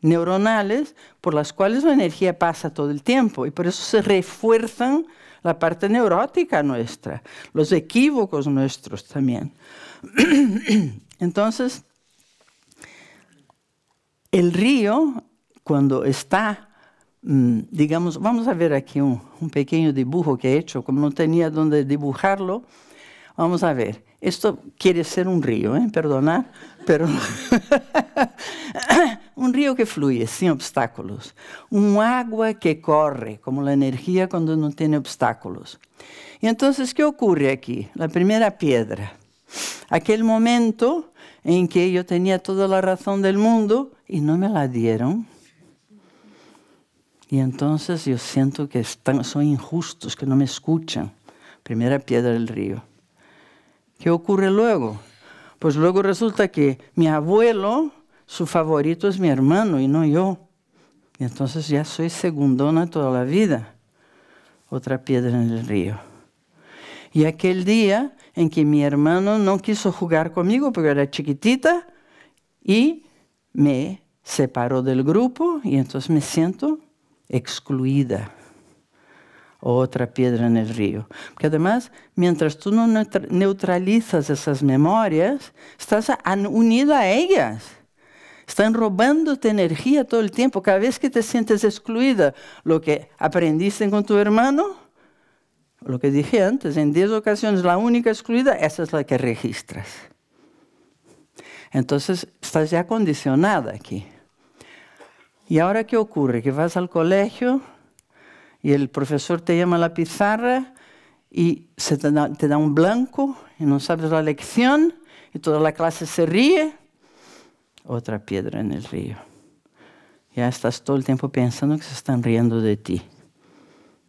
neuronales por las cuales la energía pasa todo el tiempo y por eso se refuerzan la parte neurótica nuestra, los equívocos nuestros también. Entonces, el río, cuando está, mm, digamos, vamos a ver aquí un, pequeño dibujo que he hecho, como no tenía dónde dibujarlo, vamos a ver. Esto quiere ser un río, ¿eh? perdonad, pero un río que fluye sin obstáculos, un agua que corre, como la energía cuando no tiene obstáculos. Y entonces, ¿qué ocurre aquí? La primera piedra. Aquel momento en que yo tenía toda la razón del mundo y no me la dieron. Y entonces yo siento que están, son injustos, que no me escuchan. Primera piedra del río. ¿Qué ocurre luego? Pues luego resulta que mi abuelo, su favorito es mi hermano y no yo. Entonces ya soy segundona toda la vida. Otra piedra en el río. Y aquel día en que mi hermano no quiso jugar conmigo porque era chiquitita y me separó del grupo y entonces me siento excluida otra piedra en el río. Porque además, mientras tú no neutralizas esas memorias, estás unida a ellas. Están robándote energía todo el tiempo. Cada vez que te sientes excluida, lo que aprendiste con tu hermano, lo que dije antes, en 10 ocasiones la única excluida, esa es la que registras. Entonces, estás ya condicionada aquí. ¿Y ahora qué ocurre? Que vas al colegio, y el profesor te llama a la pizarra y te da, un blanco y no sabes la lección y toda la clase se ríe, otra piedra en el río. Ya estás todo el tiempo pensando que se están riendo de ti.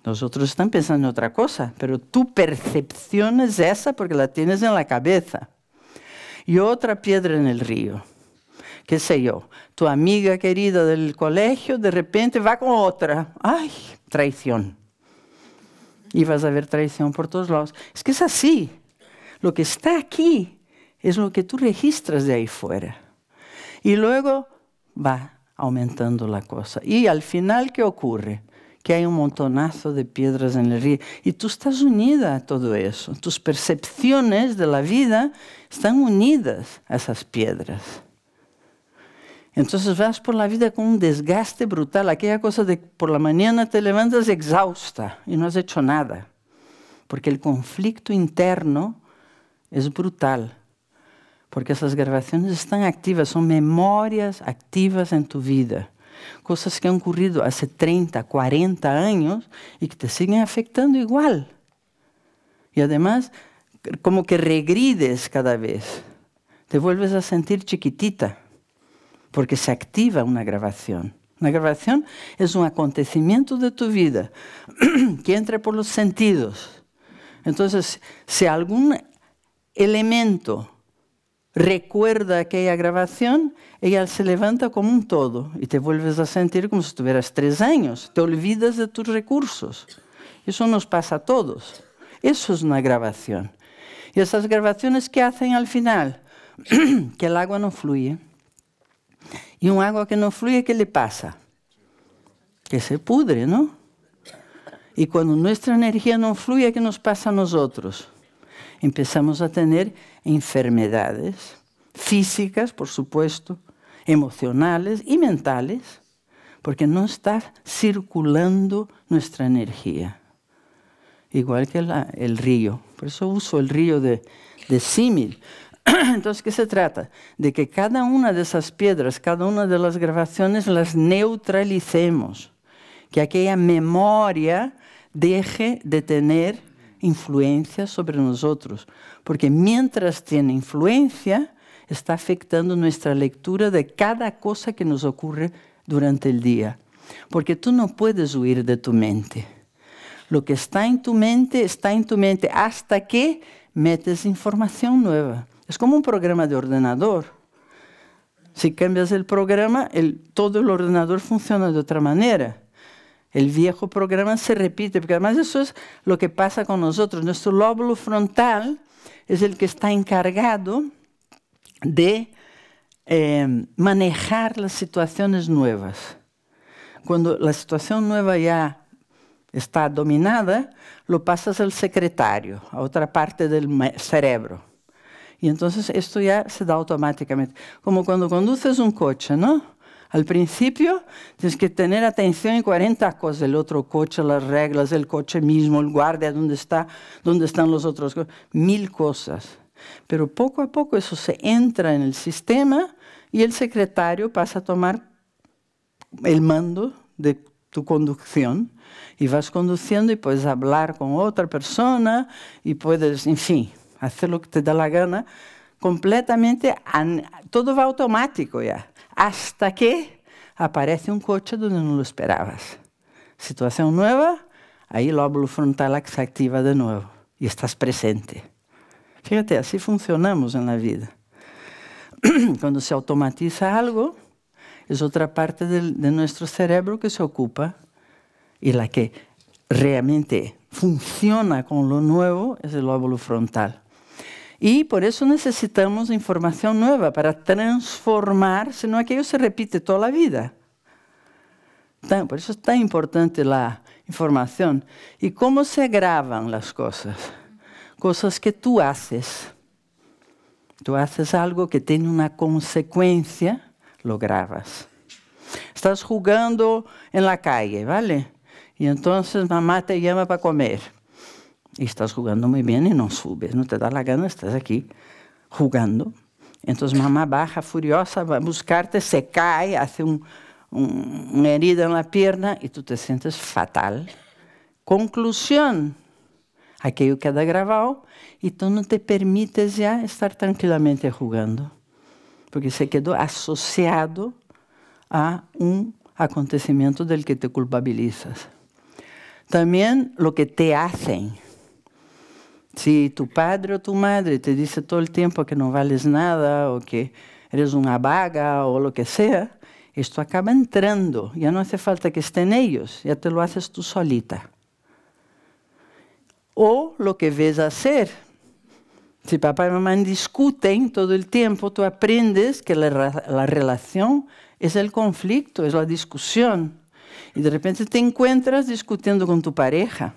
Los otros están pensando en otra cosa, pero tu percepción es esa porque la tienes en la cabeza. Y otra piedra en el río. ¿Qué sé yo? Tu amiga querida del colegio de repente va con otra. ¡Ay! traición. Y vas a ver traición por todos lados. Es que es así. Lo que está aquí es lo que tú registras de ahí fuera. Y luego va aumentando la cosa. Y al final, ¿qué ocurre? Que hay un montonazo de piedras en el río. Y tú estás unida a todo eso. Tus percepciones de la vida están unidas a esas piedras. Entonces vas por la vida con un desgaste brutal, aquella cosa de por la mañana te levantas exhausta y no has hecho nada, porque el conflicto interno es brutal, porque esas grabaciones están activas, son memorias activas en tu vida, cosas que han ocurrido hace 30, 40 años y que te siguen afectando igual. Y además, como que regrides cada vez, te vuelves a sentir chiquitita porque se activa una grabación. Una grabación es un acontecimiento de tu vida que entra por los sentidos. Entonces, si algún elemento recuerda aquella grabación, ella se levanta como un todo y te vuelves a sentir como si tuvieras tres años. Te olvidas de tus recursos. Eso nos pasa a todos. Eso es una grabación. Y esas grabaciones, ¿qué hacen al final? que el agua no fluye. Y un agua que no fluye, ¿qué le pasa? Que se pudre, ¿no? Y cuando nuestra energía no fluye, ¿qué nos pasa a nosotros? Empezamos a tener enfermedades físicas, por supuesto, emocionales y mentales, porque no está circulando nuestra energía. Igual que el río. Por eso uso el río de, de símil, Entonces, ¿qué se trata? De que cada una de esas piedras, cada una de las grabaciones las neutralicemos, que aquella memoria deje de tener influencia sobre nosotros, porque mientras tiene influencia, está afectando nuestra lectura de cada cosa que nos ocurre durante el día, porque tú no puedes huir de tu mente. Lo que está en tu mente está en tu mente hasta que metes información nueva. Es como un programa de ordenador. Si cambias el programa, todo el ordenador funciona de otra manera. El viejo programa se repite, porque además eso es lo que pasa con nosotros. Nuestro lóbulo frontal es el que está encargado de eh, manejar las situaciones nuevas. Cuando la situación nueva ya está dominada, lo pasas al secretario, a otra parte del cerebro. Y entonces esto ya se da automáticamente. Como cuando conduces un coche, ¿no? Al principio tienes que tener atención en 40 cosas, el otro coche, las reglas, el coche mismo, el guardia, dónde, está, dónde están los otros, mil cosas. Pero poco a poco eso se entra en el sistema y el secretario pasa a tomar el mando de tu conducción y vas conduciendo y puedes hablar con otra persona y puedes, en fin, hacer lo que te da la gana. Completamente, todo va automático ya, hasta que aparece un coche donde no lo esperabas. Situación nueva, ahí el lóbulo frontal se activa de nuevo y estás presente. Fíjate, así funcionamos en la vida. Cuando se automatiza algo, es otra parte de nuestro cerebro que se ocupa y la que realmente funciona con lo nuevo es el lóbulo frontal. Y por eso necesitamos información nueva para transformar, no aquello se repite toda la vida. Por eso es tan importante la información. ¿Y cómo se graban las cosas? Cosas que tú haces. Tú haces algo que tiene una consecuencia, lo grabas. Estás jugando en la calle, ¿vale? Y entonces mamá te llama para comer. Y estás jugando muy bien y no subes, no te da la gana, estás aquí jugando. Entonces mamá baja furiosa, va a buscarte, se cae, hace un, una herida en la pierna y tú te sientes fatal. Conclusión, aquello queda grabado y tú no te permites ya estar tranquilamente jugando, porque se quedó asociado a un acontecimiento del que te culpabilizas. También lo que te hacen. Si tu padre o tu madre te dice todo el tiempo que no vales nada o que eres una vaga o lo que sea, esto acaba entrando. Ya no hace falta que estén ellos, ya te lo haces tú solita. O lo que ves hacer. Si papá y mamá discuten todo el tiempo, tú aprendes que la, la relación es el conflicto, es la discusión. Y de repente te encuentras discutiendo con tu pareja.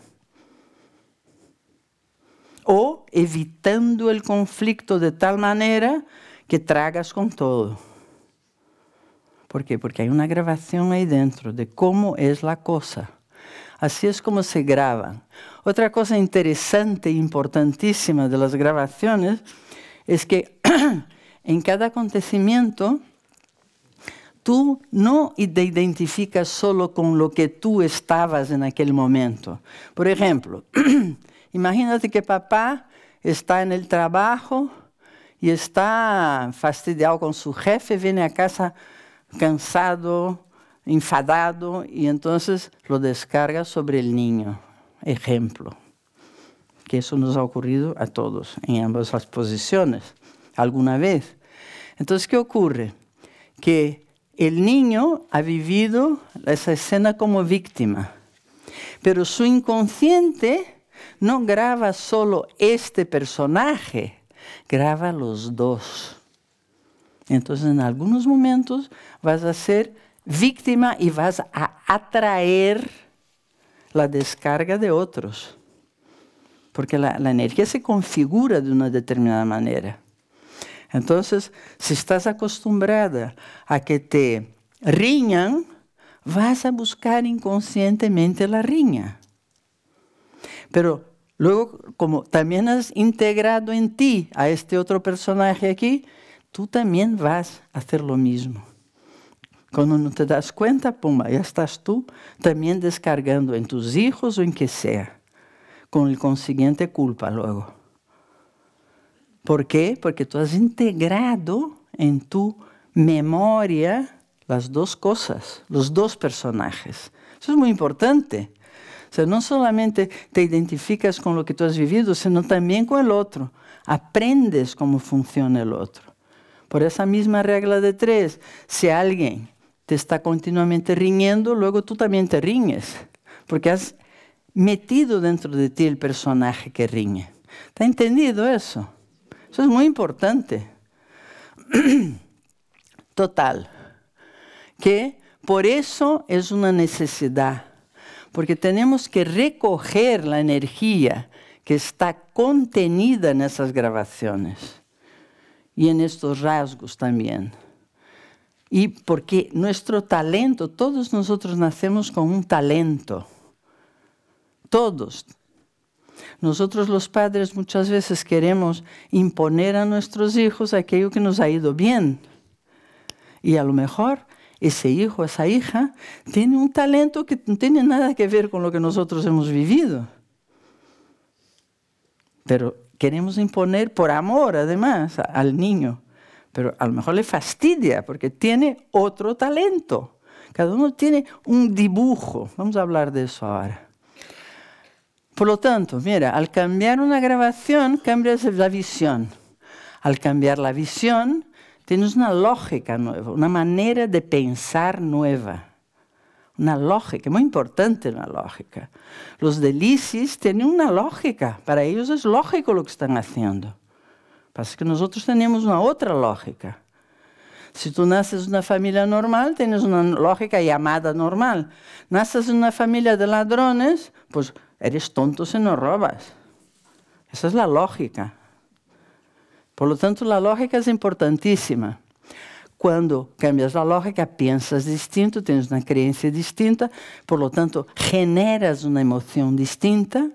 O evitando el conflicto de tal manera que tragas con todo. ¿Por qué? Porque hay una grabación ahí dentro de cómo es la cosa. Así es como se graban. Otra cosa interesante e importantísima de las grabaciones es que en cada acontecimiento tú no te identificas solo con lo que tú estabas en aquel momento. Por ejemplo, imagínate que papá está en el trabajo y está fastidiado con su jefe, viene a casa cansado, enfadado y entonces lo descarga sobre el niño. Ejemplo, que eso nos ha ocurrido a todos en ambas posiciones alguna vez. Entonces, ¿qué ocurre? Que el niño ha vivido esa escena como víctima, pero su inconsciente no graba solo este personaje, graba los dos. Entonces en algunos momentos vas a ser víctima y vas a atraer la descarga de otros, porque la, energía se configura de una determinada manera. Entonces, si estás acostumbrada a que te riñan, vas a buscar inconscientemente la riña. Pero luego, como también has integrado en ti a este otro personaje aquí, tú también vas a hacer lo mismo. Cuando no te das cuenta, pumba, ya estás tú también descargando en tus hijos o en que sea, con el consiguiente culpa luego. ¿Por qué? Porque tú has integrado en tu memoria las dos cosas, los dos personajes. Eso es muy importante. O sea, no solamente te identificas con lo que tú has vivido, sino también con el otro. Aprendes cómo funciona el otro. Por esa misma regla de tres, si alguien te está continuamente riñendo, luego tú también te riñes, porque has metido dentro de ti el personaje que riñe. ¿Está entendido eso? Eso es muy importante. Total. Que por eso es una necesidad, porque tenemos que recoger la energía que está contenida en esas grabaciones y en estos rasgos también. Y porque nuestro talento, todos nosotros nacemos con un talento, todos. Nosotros los padres muchas veces queremos imponer a nuestros hijos aquello que nos ha ido bien. Y a lo mejor ese hijo, esa hija, tiene un talento que no tiene nada que ver con lo que nosotros hemos vivido. Pero queremos imponer por amor, además, al niño. Pero a lo mejor le fastidia porque tiene otro talento. Cada uno tiene un dibujo. Vamos a hablar de eso ahora. Por lo tanto, mira, al cambiar una grabación, cambias la visión. Al cambiar la visión, tienes una lógica nueva, una manera de pensar nueva. Una lógica, muy importante una lógica. Los delicis tienen una lógica, para ellos es lógico lo que están haciendo. Pasa que nosotros tenemos una otra lógica. Si tú naces en una familia normal, tienes una lógica llamada normal. Naces en una familia de ladrones, pues eres tonto si no robas. Esa es la lógica. Por lo tanto, la lógica es importantísima. Cuando cambias la lógica, piensas distinto, tienes una creencia distinta, por lo tanto, generas una emoción distinta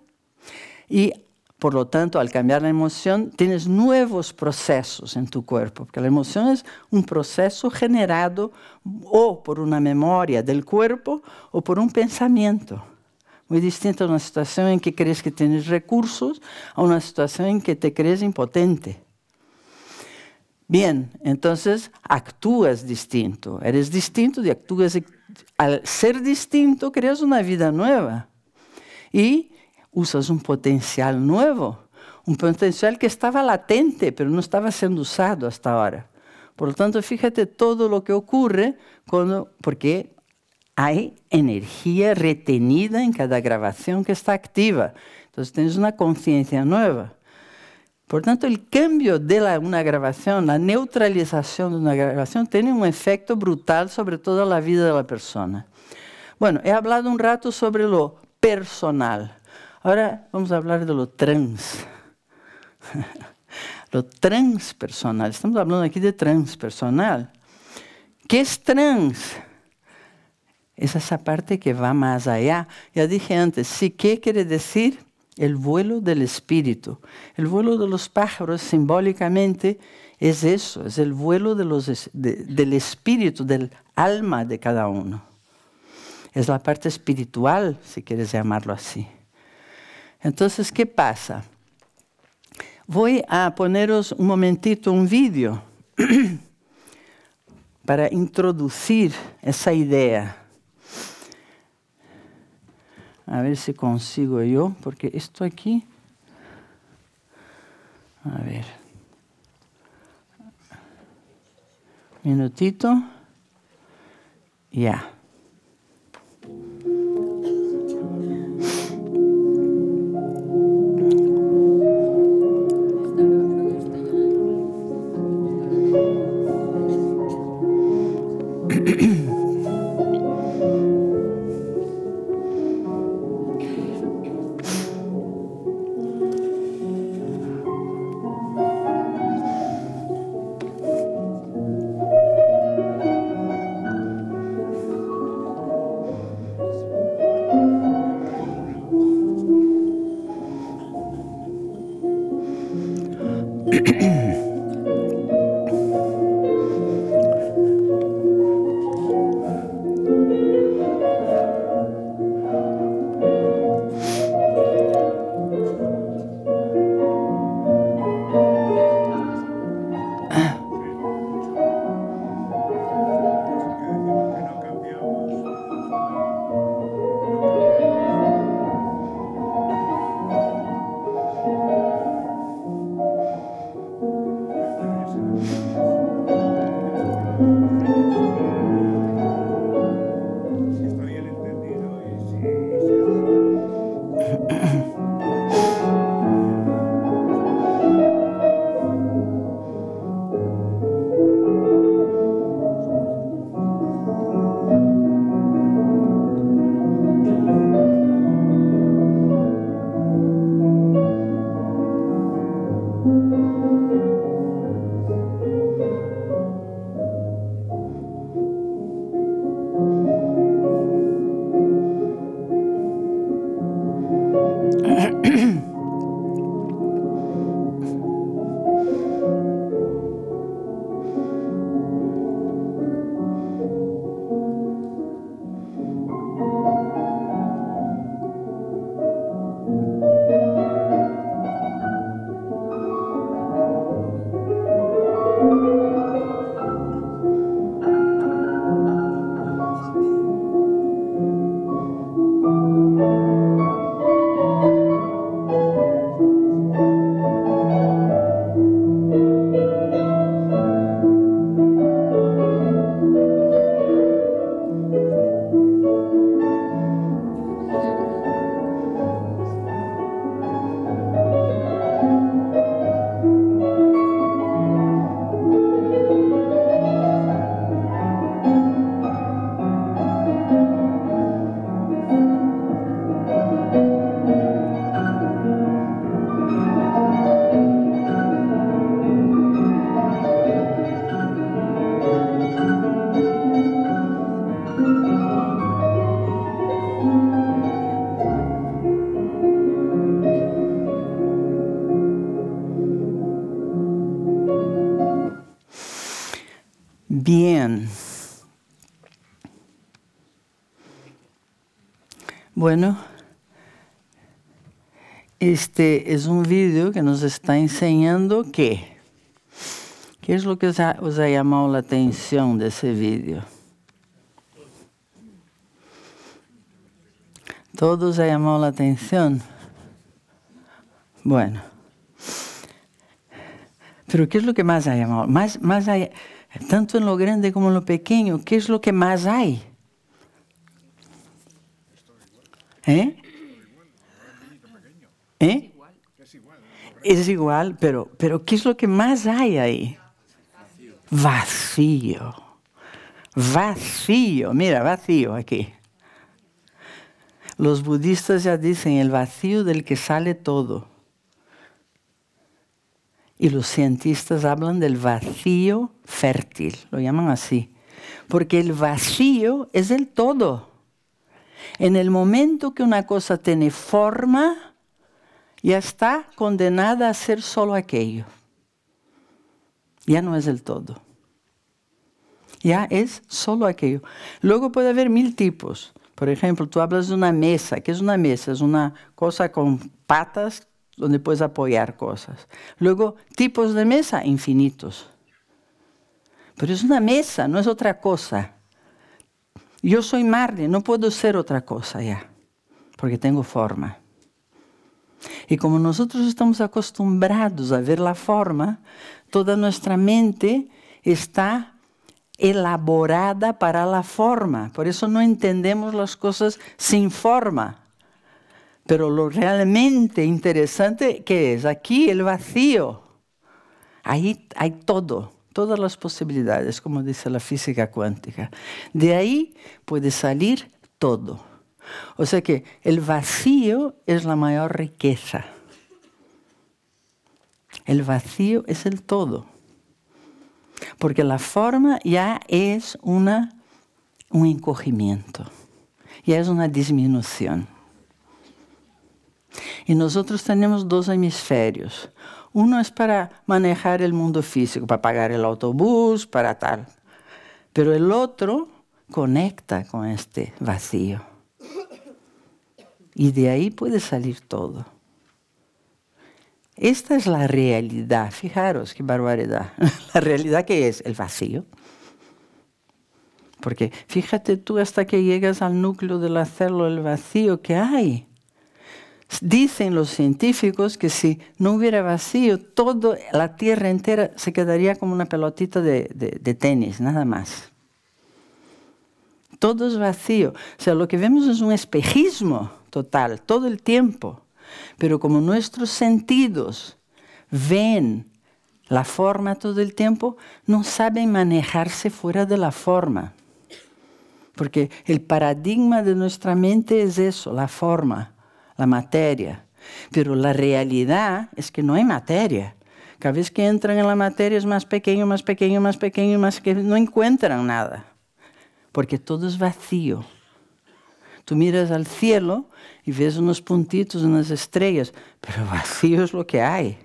y, por lo tanto, al cambiar la emoción, tienes nuevos procesos en tu cuerpo, porque la emoción es un proceso generado o por una memoria del cuerpo o por un pensamiento. Muy distinto a una situación en que crees que tienes recursos a una situación en que te crees impotente. Bien, entonces actúas distinto, eres distinto y actúas. Al ser distinto, creas una vida nueva y usas un potencial nuevo, un potencial que estaba latente, pero no estaba siendo usado hasta ahora. Por lo tanto, fíjate todo lo que ocurre cuando, porque hay energía retenida en cada grabación que está activa. Entonces tienes una conciencia nueva. Por tanto, el cambio de una grabación, la neutralización de una grabación, tiene un efecto brutal sobre toda la vida de la persona. Bueno, he hablado un rato sobre lo personal. Ahora vamos a hablar de lo trans. lo transpersonal. Estamos hablando aquí de transpersonal. ¿Qué es trans? Es esa parte que va más allá. Ya dije antes, sí, ¿qué quiere decir? El vuelo del espíritu. El vuelo de los pájaros simbólicamente es eso, es el vuelo del espíritu, del alma de cada uno. Es la parte espiritual, si quieres llamarlo así. Entonces, ¿qué pasa? Voy a poneros un momentito un vídeo para introducir esa idea. A ver si consigo yo, porque esto aquí... A ver. Minutito. Ya. Bueno, este es un vídeo que nos está enseñando que. ¿Qué es lo que os ha, llamado la atención de ese vídeo? ¿Todos ha llamado la atención? Bueno. Pero ¿qué es lo que más ha llamado? Más, más hay, tanto en lo grande como en lo pequeño, ¿qué es lo que más hay? ¿Eh? ¿Eh? Es igual, pero, pero ¿qué es lo que más hay ahí? Vacío. Vacío. Mira, vacío aquí. Los budistas ya dicen el vacío del que sale todo. Y los cientistas hablan del vacío fértil, lo llaman así. Porque el vacío es el todo. En el momento que una cosa tiene forma, ya está condenada a ser solo aquello. Ya no es el todo. Ya es solo aquello. Luego puede haber mil tipos. Por ejemplo, tú hablas de una mesa. ¿Qué es una mesa? Es una cosa con patas donde puedes apoyar cosas. Luego, tipos de mesa infinitos. Pero es una mesa, no es otra cosa. Yo soy Marley, no puedo ser otra cosa ya, porque tengo forma. Y como nosotros estamos acostumbrados a ver la forma, toda nuestra mente está elaborada para la forma. Por eso no entendemos las cosas sin forma. Pero lo realmente interesante que es aquí el vacío. Ahí hay todo, todas las posibilidades, como dice la física cuántica. De ahí puede salir todo. O sea que el vacío es la mayor riqueza. El vacío es el todo. Porque la forma ya es una, un encogimiento, ya es una disminución. Y nosotros tenemos dos hemisferios. Uno es para manejar el mundo físico, para pagar el autobús, para tal. Pero el otro conecta con este vacío. Y de ahí puede salir todo. Esta es la realidad. Fijaros qué barbaridad. La realidad que es el vacío. Porque fíjate tú hasta que llegas al núcleo de la célula, el vacío que hay. Dicen los científicos que si no hubiera vacío, toda la Tierra entera se quedaría como una pelotita de, tenis, nada más. Todo es vacío. O sea, lo que vemos es un espejismo total, todo el tiempo. Pero como nuestros sentidos ven la forma todo el tiempo, no saben manejarse fuera de la forma. Porque el paradigma de nuestra mente es eso, la forma la materia. Pero la realidad es que no hay materia. Cada vez que entran en la materia es más pequeño, más pequeño, más pequeño, más que no encuentran nada. Porque todo es vacío. Tú miras al cielo y ves unos puntitos, unas estrellas, pero vacío es lo que hay.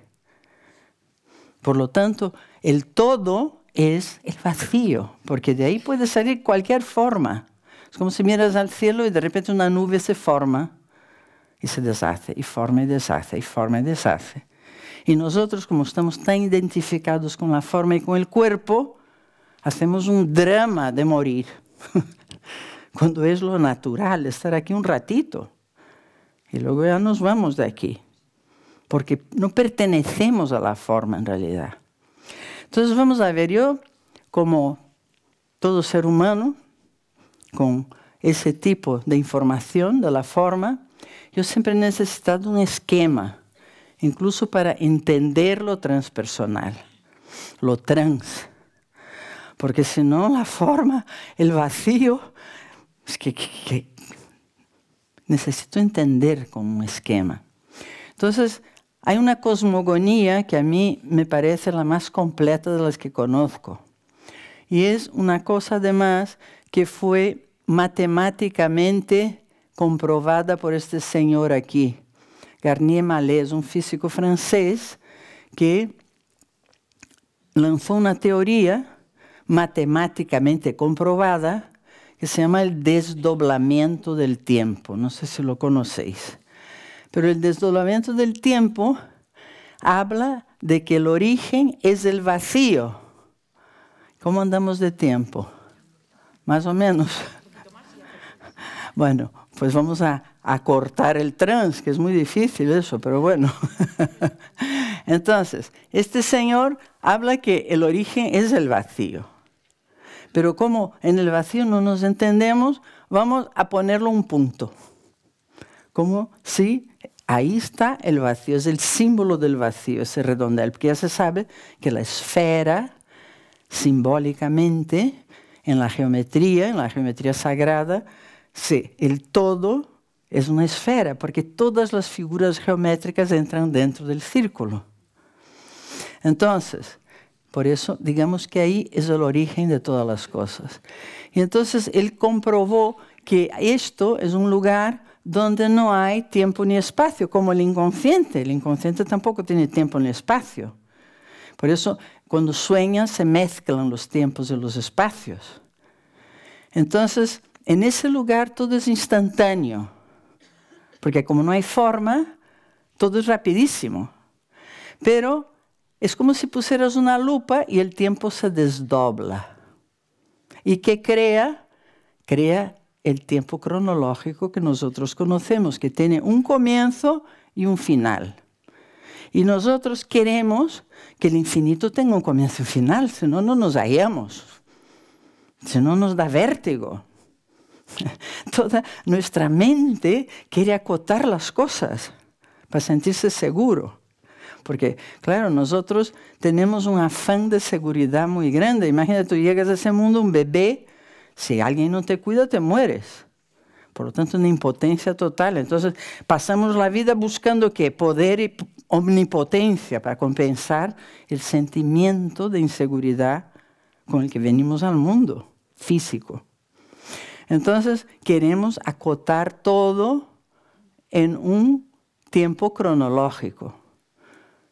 Por lo tanto, el todo es el vacío, porque de ahí puede salir cualquier forma. Es como si miras al cielo y de repente una nube se forma y se deshace, y forma y deshace, y forma y deshace. Y nosotros, como estamos tan identificados con la forma y con el cuerpo, hacemos un drama de morir, cuando es lo natural estar aquí un ratito. Y luego ya nos vamos de aquí, porque no pertenecemos a la forma en realidad. Entonces vamos a ver, yo como todo ser humano, con ese tipo de información de la forma, yo siempre he necesitado un esquema, incluso para entender lo transpersonal, lo trans. Porque si no, la forma, el vacío, es que, necesito entender como un esquema. Entonces, hay una cosmogonía que a mí me parece la más completa de las que conozco. Y es una cosa además que fue matemáticamente comprobada por este señor aquí, Garnier Mallet, un físico francés que lanzó una teoría matemáticamente comprobada que se llama el desdoblamiento del tiempo. No sé si lo conocéis. Pero el desdoblamiento del tiempo habla de que el origen es el vacío. ¿Cómo andamos de tiempo? Más o menos. Bueno, pues vamos a, cortar el trans, que es muy difícil eso, pero bueno. Entonces, este señor habla que el origen es el vacío. Pero como en el vacío no nos entendemos, vamos a ponerlo un punto. Como si ahí está el vacío, es el símbolo del vacío, ese redondel, porque ya se sabe que la esfera, simbólicamente, en la geometría, en la geometría sagrada, Sí, el todo es una esfera, porque todas las figuras geométricas entran dentro del círculo. Entonces, por eso digamos que ahí es el origen de todas las cosas. Y entonces él comprobó que esto es un lugar donde no hay tiempo ni espacio, como el inconsciente. El inconsciente tampoco tiene tiempo ni espacio. Por eso, cuando sueñan, se mezclan los tiempos y los espacios. Entonces, en ese lugar todo es instantáneo, porque como no hay forma, todo es rapidísimo. Pero es como si pusieras una lupa y el tiempo se desdobla. ¿Y qué crea? Crea el tiempo cronológico que nosotros conocemos, que tiene un comienzo y un final. Y nosotros queremos que el infinito tenga un comienzo y un final, si no, no nos hallamos, si no nos da vértigo. Toda nuestra mente quiere acotar las cosas para sentirse seguro. Porque, claro, nosotros tenemos un afán de seguridad muy grande. Imagínate, tú llegas a ese mundo, un bebé, si alguien no te cuida, te mueres. Por lo tanto, una impotencia total. Entonces, pasamos la vida buscando qué? Poder y omnipotencia para compensar el sentimiento de inseguridad con el que venimos al mundo físico. Entonces queremos acotar todo en un tiempo cronológico,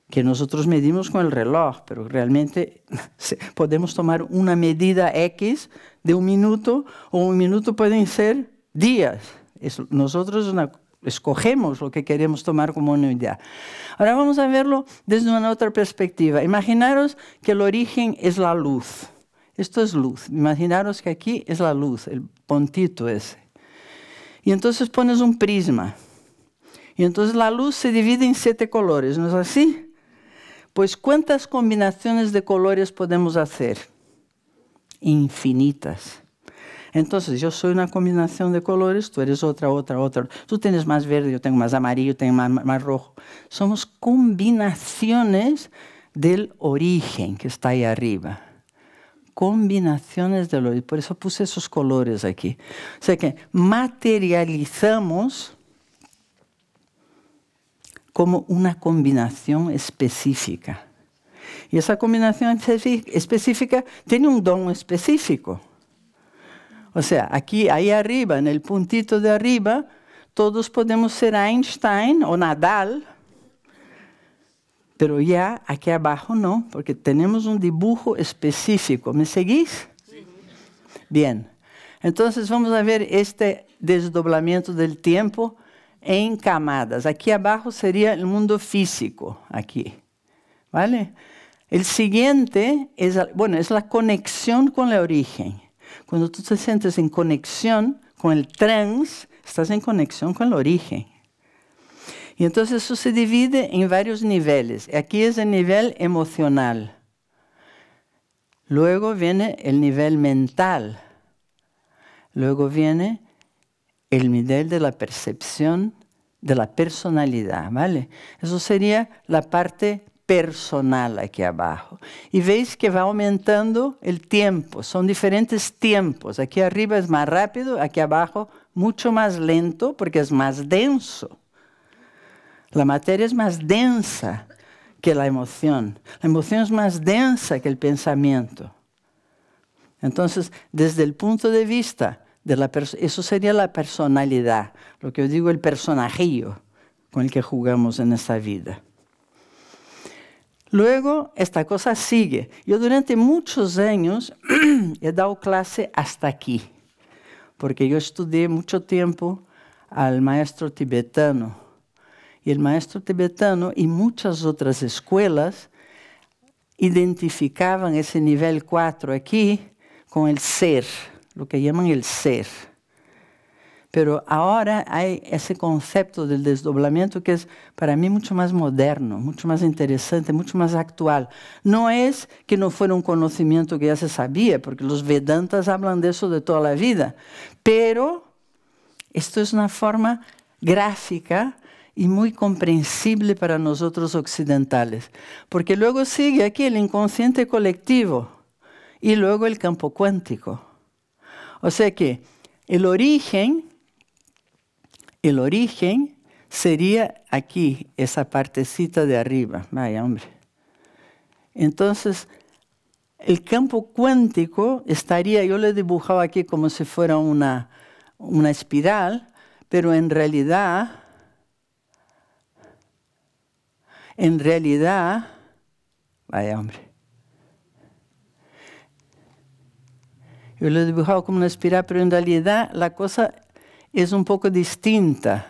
que nosotros medimos con el reloj, pero realmente podemos tomar una medida X de un minuto o un minuto pueden ser días. nosotros escogemos lo que queremos tomar como una unidad. Ahora vamos a verlo desde una otra perspectiva. Imaginaros que el origen es la luz. Esto es luz. Imaginaros que aquí es la luz, el puntito ese. Y entonces pones un prisma. Y entonces la luz se divide en siete colores, ¿no es así? Pues ¿cuántas combinaciones de colores podemos hacer? Infinitas. Entonces yo soy una combinación de colores, tú eres otra, otra, otra. Tú tienes más verde, yo tengo más amarillo, tengo más, más rojo. Somos combinaciones del origen que está ahí arriba combinaciones de los... Por eso puse esos colores aquí. O sea que materializamos como una combinación específica. Y esa combinación específica tiene un don específico. O sea, aquí, ahí arriba, en el puntito de arriba, todos podemos ser Einstein o Nadal, pero ya aquí abajo no, porque tenemos un dibujo específico. ¿Me seguís? Bien. Entonces vamos a ver este desdoblamiento del tiempo en camadas. Aquí abajo sería el mundo físico, aquí. ¿Vale? El siguiente es, bueno, es la conexión con el origen. Cuando tú te sientes en conexión con el trans, estás en conexión con el origen. Y entonces eso se divide en varios niveles. Aquí es el nivel emocional. Luego viene el nivel mental. Luego viene el nivel de la percepción, de la personalidad, ¿vale? Eso sería la parte personal aquí abajo. Y veis que va aumentando el tiempo, son diferentes tiempos. Aquí arriba es más rápido, aquí abajo mucho más lento porque es más denso. La materia es más densa que la emoción. La emoción es más densa que el pensamiento. Entonces, desde el punto de vista de la eso sería la personalidad, lo que yo digo el personajillo con el que jugamos en esta vida. Luego, esta cosa sigue. Yo durante muchos años he dado clase hasta aquí, porque yo estudié mucho tiempo al maestro tibetano. Y el maestro tibetano y muchas otras escuelas identificaban ese nivel 4 aquí con el ser, lo que llaman el ser. Pero ahora hay ese concepto del desdoblamiento que es para mí mucho más moderno, mucho más interesante, mucho más actual. No es que no fuera un conocimiento que ya se sabía, porque los Vedantas hablan de eso de toda la vida, pero esto es una forma gráfica y muy comprensible para nosotros occidentales, porque luego sigue aquí el inconsciente colectivo y luego el campo cuántico. O sea que el origen el origen sería aquí, esa partecita de arriba. Vaya, hombre. Entonces, el campo cuántico estaría, yo lo he dibujado aquí como si fuera una, una espiral, pero en realidad, en realidad, vaya hombre, yo lo he dibujado como una espiral, pero en realidad la cosa es un poco distinta.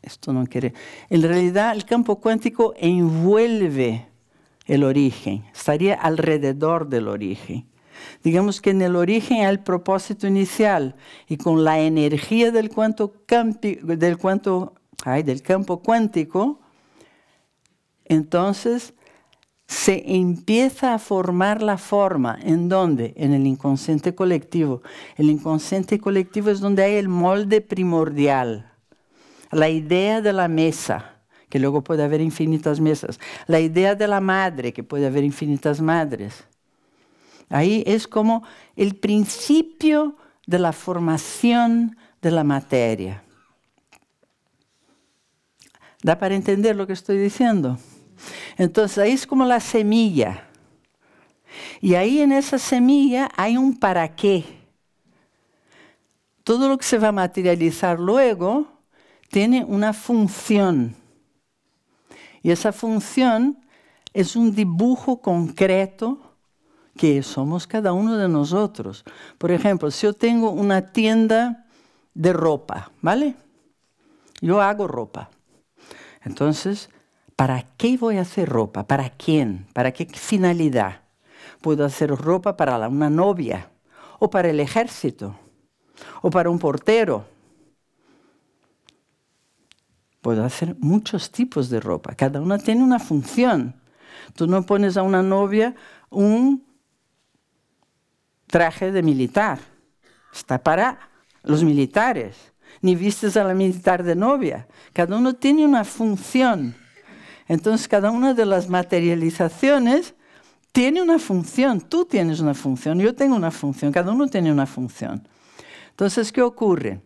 Esto no quiere. En realidad, el campo cuántico envuelve el origen, estaría alrededor del origen. Digamos que en el origen hay el propósito inicial y con la energía del, del, del campo cuántico, entonces se empieza a formar la forma. ¿En dónde? En el inconsciente colectivo. El inconsciente colectivo es donde hay el molde primordial, la idea de la mesa, que luego puede haber infinitas mesas, la idea de la madre, que puede haber infinitas madres. Ahí es como el principio de la formación de la materia. ¿Da para entender lo que estoy diciendo? Entonces ahí es como la semilla. Y ahí en esa semilla hay un para qué. Todo lo que se va a materializar luego tiene una función. Y esa función es un dibujo concreto que somos cada uno de nosotros. Por ejemplo, si yo tengo una tienda de ropa, ¿vale? Yo hago ropa. Entonces, ¿Para qué voy a hacer ropa? ¿Para quién? ¿Para qué finalidad? Puedo hacer ropa para una novia, o para el ejército, o para un portero. Puedo hacer muchos tipos de ropa. Cada una tiene una función. Tú no pones a una novia un traje de militar. Está para los militares. Ni vistes a la militar de novia. Cada uno tiene una función. Entonces, cada una de las materializaciones tiene una función. Tú tienes una función, yo tengo una función, cada uno tiene una función. Entonces, ¿qué ocurre?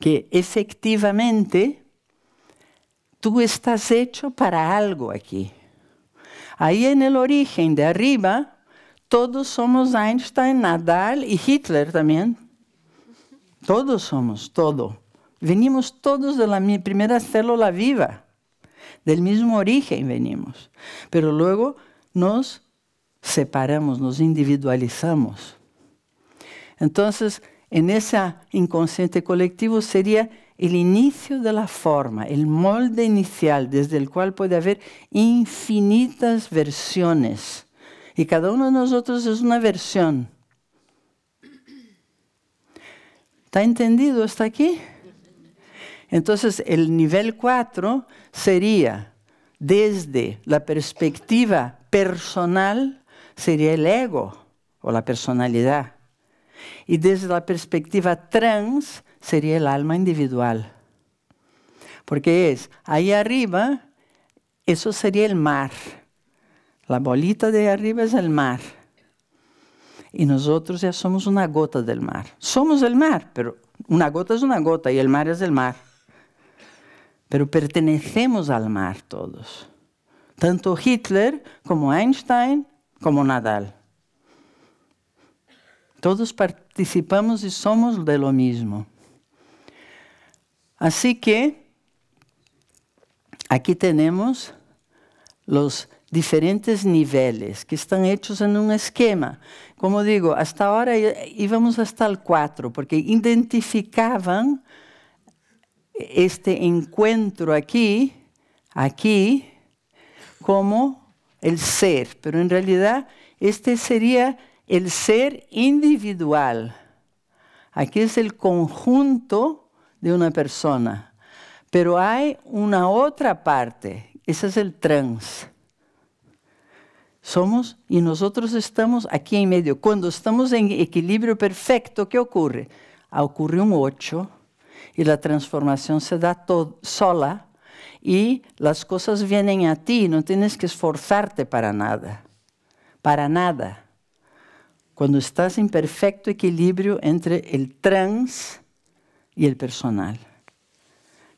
Que efectivamente tú estás hecho para algo aquí. Ahí en el origen de arriba, todos somos Einstein, Nadal y Hitler también. Todos somos, todo. Venimos todos de la primera célula viva. Del mismo origen venimos. Pero luego nos separamos, nos individualizamos. Entonces, en ese inconsciente colectivo sería el inicio de la forma, el molde inicial desde el cual puede haber infinitas versiones. Y cada uno de nosotros es una versión. ¿Está entendido hasta aquí? Entonces, el nivel 4 sería, desde la perspectiva personal, sería el ego o la personalidad. Y desde la perspectiva trans, sería el alma individual. Porque es, ahí arriba, eso sería el mar. La bolita de arriba es el mar. Y nosotros ya somos una gota del mar. Somos el mar, pero una gota es una gota y el mar es el mar pero pertenecemos al mar todos. Tanto Hitler como Einstein como Nadal. Todos participamos y somos de lo mismo. Así que aquí tenemos los diferentes niveles que están hechos en un esquema. Como digo, hasta ahora íbamos hasta el 4, porque identificaban este encuentro aquí, aquí, como el ser, pero en realidad este sería el ser individual. Aquí es el conjunto de una persona, pero hay una otra parte, ese es el trans. Somos y nosotros estamos aquí en medio. Cuando estamos en equilibrio perfecto, ¿qué ocurre? Ocurre un 8 y la transformación se da sola y las cosas vienen a ti, no tienes que esforzarte para nada, para nada. Cuando estás en perfecto equilibrio entre el trans y el personal.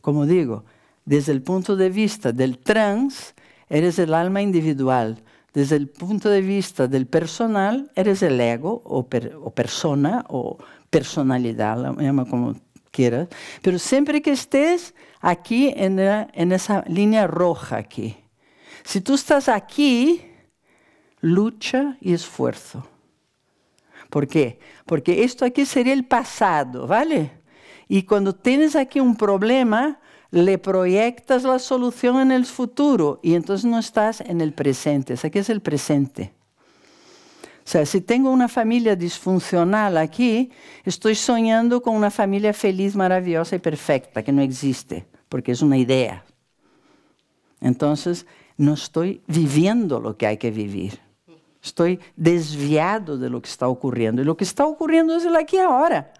Como digo, desde el punto de vista del trans, eres el alma individual desde el punto de vista del personal, eres el ego o, persona o personalidad, llama como quieras, pero siempre que estés aquí en, en esa línea roja aquí. Si tú estás aquí, lucha y esfuerzo. ¿Por qué? Porque esto aquí sería el pasado, ¿vale? Y cuando tienes aquí un problema, le proyectas la solución en el futuro y entonces no estás en el presente. O ¿qué es el presente? O sea, si tengo una familia disfuncional aquí, estoy soñando con una familia feliz, maravillosa y perfecta, que no existe, porque es una idea. Entonces, no estoy viviendo lo que hay que vivir. Estoy desviado de lo que está ocurriendo. Y lo que está ocurriendo es el aquí ahora.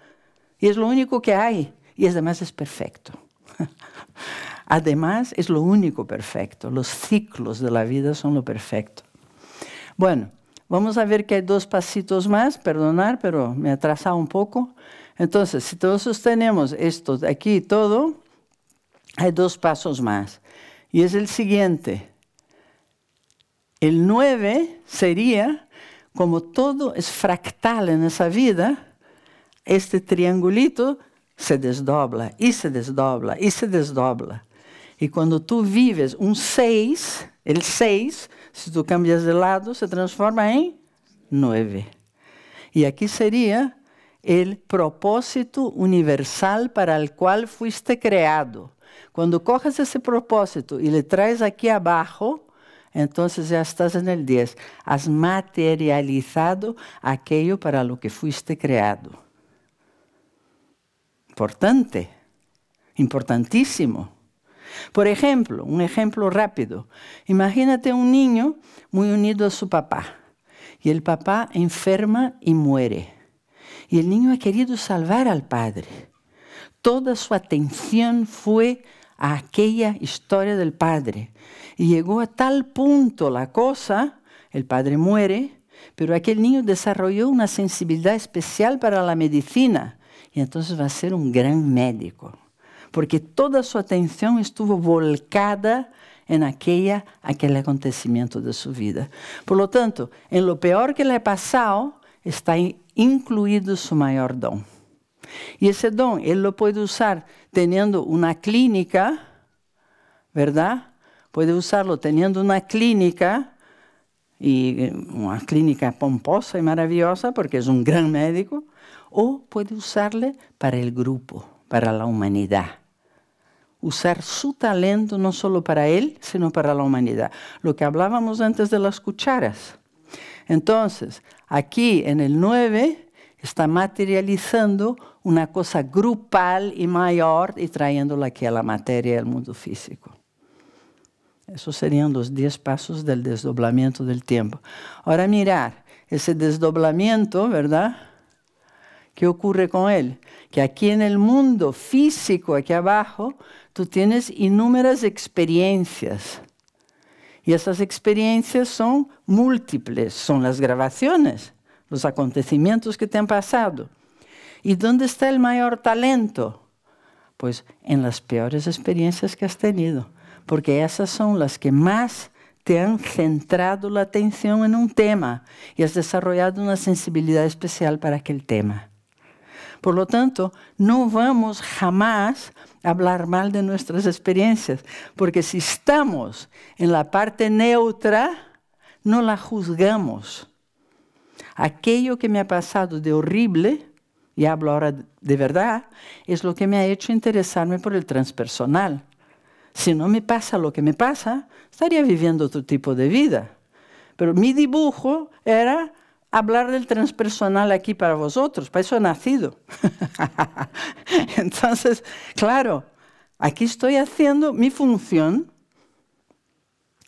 Y es lo único que hay. Y además es perfecto. Además, es lo único perfecto. Los ciclos de la vida son lo perfecto. Bueno, vamos a ver que hay dos pasitos más, perdonar, pero me he atrasado un poco. Entonces, si todos sostenemos esto de aquí todo, hay dos pasos más. Y es el siguiente. El 9 sería, como todo es fractal en esa vida, este triangulito se desdobla y se desdobla y se desdobla. Y cuando tú vives un 6, el 6, si tú cambias de lado, se transforma en 9. Y aquí sería el propósito universal para el cual fuiste creado. Cuando coges ese propósito y le traes aquí abajo, entonces ya estás en el 10. Has materializado aquello para lo que fuiste creado. Importante, importantísimo. Por ejemplo, un ejemplo rápido. Imagínate un niño muy unido a su papá y el papá enferma y muere. Y el niño ha querido salvar al padre. Toda su atención fue a aquella historia del padre. Y llegó a tal punto la cosa, el padre muere, pero aquel niño desarrolló una sensibilidad especial para la medicina y entonces va a ser un gran médico porque toda su atención estuvo volcada en aquella, aquel acontecimiento de su vida. Por lo tanto, en lo peor que le ha pasado está incluido su mayor don. Y ese don él lo usar teniendo una clínica, ¿verdad? Puede usarlo teniendo una clínica y una clínica pomposa y maravillosa porque es un gran médico, o puede usarle para el grupo, para la humanidad usar su talento no solo para él, sino para la humanidad. Lo que hablábamos antes de las cucharas. Entonces, aquí en el 9 está materializando una cosa grupal y mayor y trayéndola aquí a la materia del mundo físico. Esos serían los 10 pasos del desdoblamiento del tiempo. Ahora mirar, ese desdoblamiento, ¿verdad? ¿Qué ocurre con él? Que aquí en el mundo físico, aquí abajo, tú tienes innumerables experiencias. Y esas experiencias son múltiples, son las grabaciones, los acontecimientos que te han pasado. ¿Y dónde está el mayor talento? Pues en las peores experiencias que has tenido, porque esas son las que más te han centrado la atención en un tema y has desarrollado una sensibilidad especial para aquel tema. Por lo tanto, no vamos jamás a hablar mal de nuestras experiencias, porque si estamos en la parte neutra, no la juzgamos. Aquello que me ha pasado de horrible, y hablo ahora de verdad, es lo que me ha hecho interesarme por el transpersonal. Si no me pasa lo que me pasa, estaría viviendo otro tipo de vida. Pero mi dibujo era hablar del transpersonal aquí para vosotros, para eso he nacido. Entonces, claro, aquí estoy haciendo mi función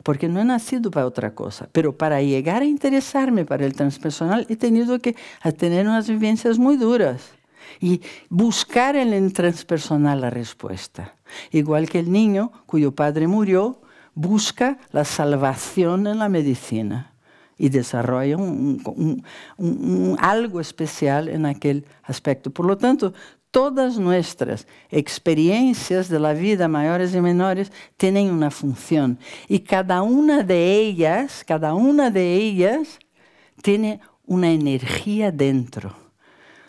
porque no he nacido para otra cosa, pero para llegar a interesarme para el transpersonal he tenido que tener unas vivencias muy duras y buscar en el transpersonal la respuesta. Igual que el niño cuyo padre murió busca la salvación en la medicina y desarrolla algo especial en aquel aspecto. Por lo tanto, todas nuestras experiencias de la vida, mayores y menores, tienen una función. Y cada una de ellas, cada una de ellas tiene una energía dentro.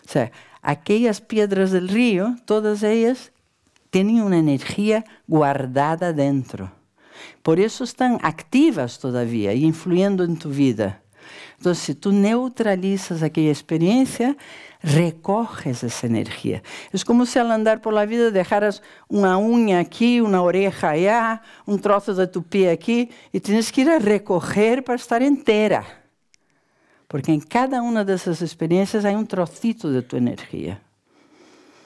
O sea, aquellas piedras del río, todas ellas tienen una energía guardada dentro. Por eso están activas todavía y influyendo en tu vida. Entonces, si tú neutralizas aquella experiencia, recoges esa energía. Es como si al andar por la vida dejaras una uña aquí, una oreja allá, un trozo de tu pie aquí, y tienes que ir a recoger para estar entera. Porque en cada una de esas experiencias hay un trocito de tu energía.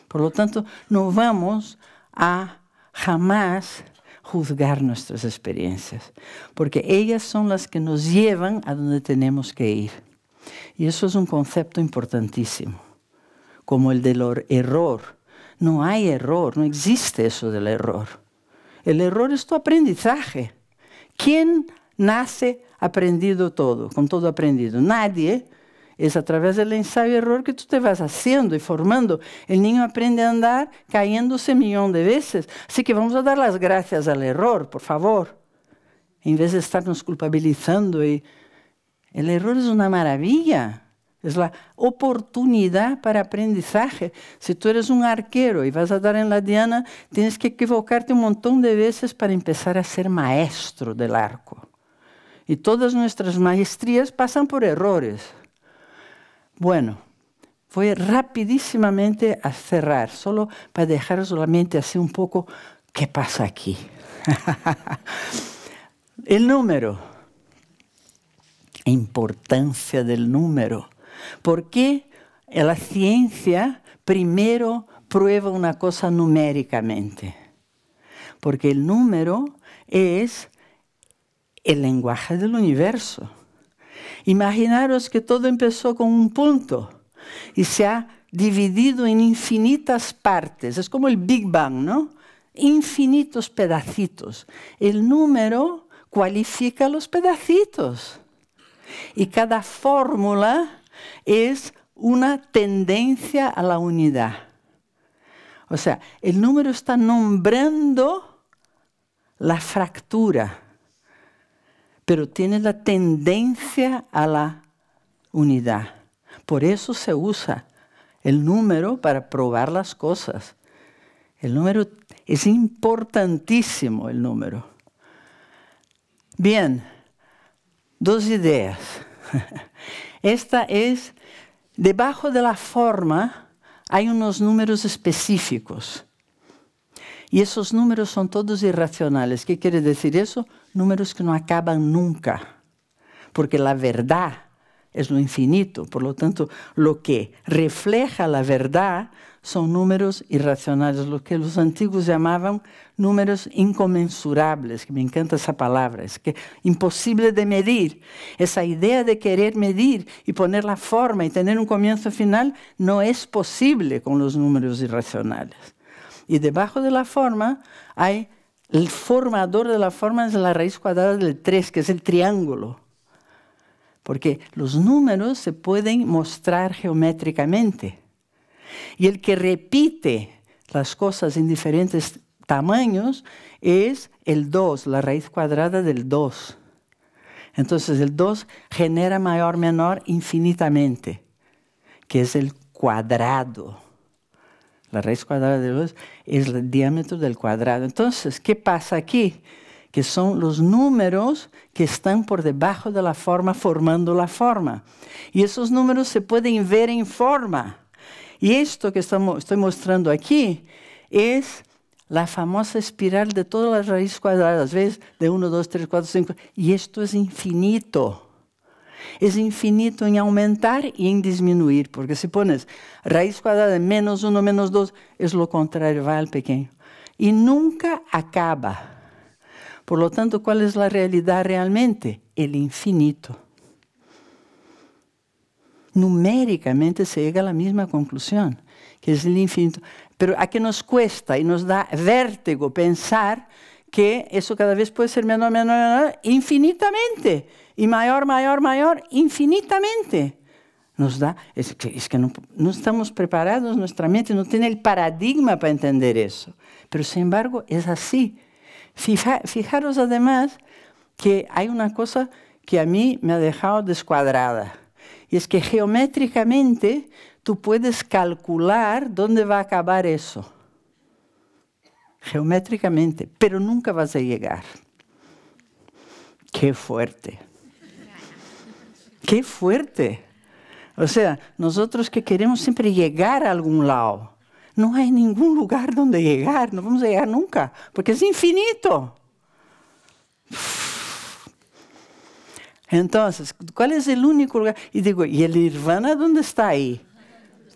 Por lo tanto, no vamos a jamás juzgar nuestras experiencias, porque ellas son las que nos llevan a donde tenemos que ir. Y eso es un concepto importantísimo, como el del error. No hay error, no existe eso del error. El error es tu aprendizaje. ¿Quién nace aprendido todo, con todo aprendido? Nadie es a través del ensayo y error que tú te vas haciendo y formando. El niño aprende a andar cayéndose un millón de veces. Así que vamos a dar las gracias al error, por favor. En vez de estarnos culpabilizando. Y el error es una maravilla. Es la oportunidad para aprendizaje. Si tú eres un arquero y vas a dar en la diana, tienes que equivocarte un montón de veces para empezar a ser maestro del arco. Y todas nuestras maestrías pasan por errores. Bueno, voy rapidísimamente a cerrar, solo para dejaros la mente así un poco, ¿qué pasa aquí? El número, importancia del número. ¿Por qué la ciencia primero prueba una cosa numéricamente? Porque el número es el lenguaje del universo. Imaginaros que todo empezó con un punto y se ha dividido en infinitas partes. Es como el Big Bang, ¿no? Infinitos pedacitos. El número cualifica los pedacitos. Y cada fórmula es una tendencia a la unidad. O sea, el número está nombrando la fractura pero tiene la tendencia a la unidad. Por eso se usa el número para probar las cosas. El número es importantísimo, el número. Bien, dos ideas. Esta es, debajo de la forma hay unos números específicos. Y esos números son todos irracionales. ¿Qué quiere decir eso? Números que no acaban nunca. Porque la verdad es lo infinito. Por lo tanto, lo que refleja la verdad son números irracionales, lo que los antiguos llamaban números inconmensurables, que me encanta esa palabra, es que imposible de medir. Esa idea de querer medir y poner la forma y tener un comienzo final no es posible con los números irracionales. Y debajo de la forma hay el formador de la forma es la raíz cuadrada del 3, que es el triángulo. Porque los números se pueden mostrar geométricamente. Y el que repite las cosas en diferentes tamaños es el 2, la raíz cuadrada del 2. Entonces el 2 genera mayor menor infinitamente, que es el cuadrado. La raíz cuadrada de 2 es el diámetro del cuadrado. Entonces, ¿qué pasa aquí? Que son los números que están por debajo de la forma formando la forma. Y esos números se pueden ver en forma. Y esto que estoy mostrando aquí es la famosa espiral de todas las raíces cuadradas, ¿ves? De 1, 2, 3, 4, 5. Y esto es infinito. Es infinito en aumentar y en disminuir, porque si pones raíz cuadrada de menos 1, menos 2, es lo contrario, va al pequeño. Y nunca acaba. Por lo tanto, ¿cuál es la realidad realmente? El infinito. Numéricamente se llega a la misma conclusión, que es el infinito. Pero a qué nos cuesta y nos da vértigo pensar que eso cada vez puede ser menor, menor, menor, infinitamente. Y mayor, mayor, mayor, infinitamente. Nos da, es que, es que no, no, estamos preparados, nuestra mente no tiene el paradigma para entender eso. Pero sin embargo es así. Fija, fijaros además que hay una cosa que a mí me ha dejado descuadrada. Y es que geométricamente tú puedes calcular dónde va a acabar eso. Geométricamente, pero nunca vas a llegar. Qué fuerte. Qué fuerte. O sea, nosotros que queremos siempre llegar a algún lado, no hay ningún lugar donde llegar, no vamos a llegar nunca, porque es infinito. Entonces, ¿cuál es el único lugar? Y digo, ¿y el nirvana dónde está ahí?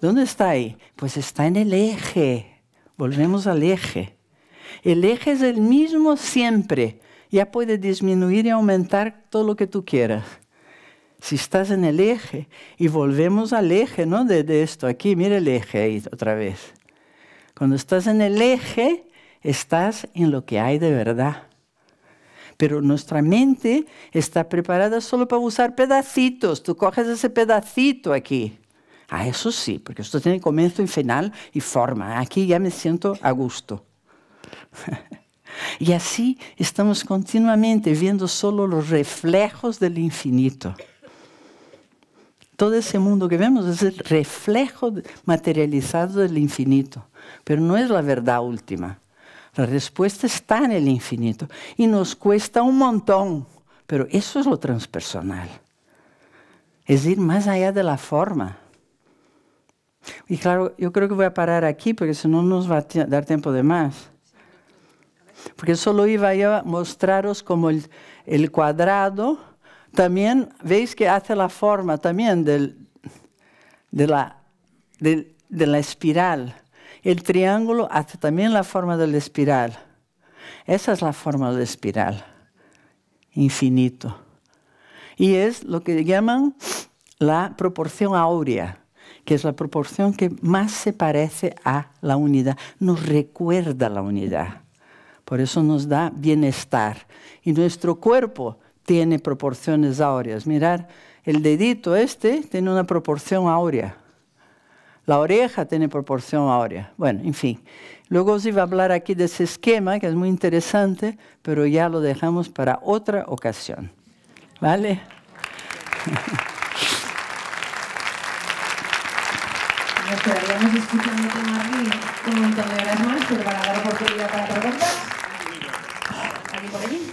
¿Dónde está ahí? Pues está en el eje. Volvemos al eje. El eje es el mismo siempre. Ya puede disminuir y aumentar todo lo que tú quieras. Si estás en el eje, y volvemos al eje, ¿no? De, esto aquí, mira el eje ahí otra vez. Cuando estás en el eje, estás en lo que hay de verdad. Pero nuestra mente está preparada solo para usar pedacitos. Tú coges ese pedacito aquí. Ah, eso sí, porque esto tiene comienzo y final y forma. Aquí ya me siento a gusto. y así estamos continuamente viendo solo los reflejos del infinito. Todo ese mundo que vemos es el reflejo materializado del infinito, pero no es la verdad última. La respuesta está en el infinito y nos cuesta un montón, pero eso es lo transpersonal. Es ir más allá de la forma. Y claro, yo creo que voy a parar aquí porque si no nos va a dar tiempo de más. Porque solo iba a mostraros como el, el cuadrado, también veis que hace la forma también de, la, de la espiral. El triángulo hace también la forma de la espiral. Esa es la forma de la espiral, infinito. Y es lo que llaman la proporción áurea, que es la proporción que más se parece a la unidad, nos recuerda la unidad. Por eso nos da bienestar. Y nuestro cuerpo tiene proporciones áureas. Mirar, el dedito este tiene una proporción áurea. La oreja tiene proporción áurea. Bueno, en fin. Luego os iba a hablar aquí de ese esquema, que es muy interesante, pero ya lo dejamos para otra ocasión. ¿Vale? Un montón de pero dar oportunidad para preguntas. Por.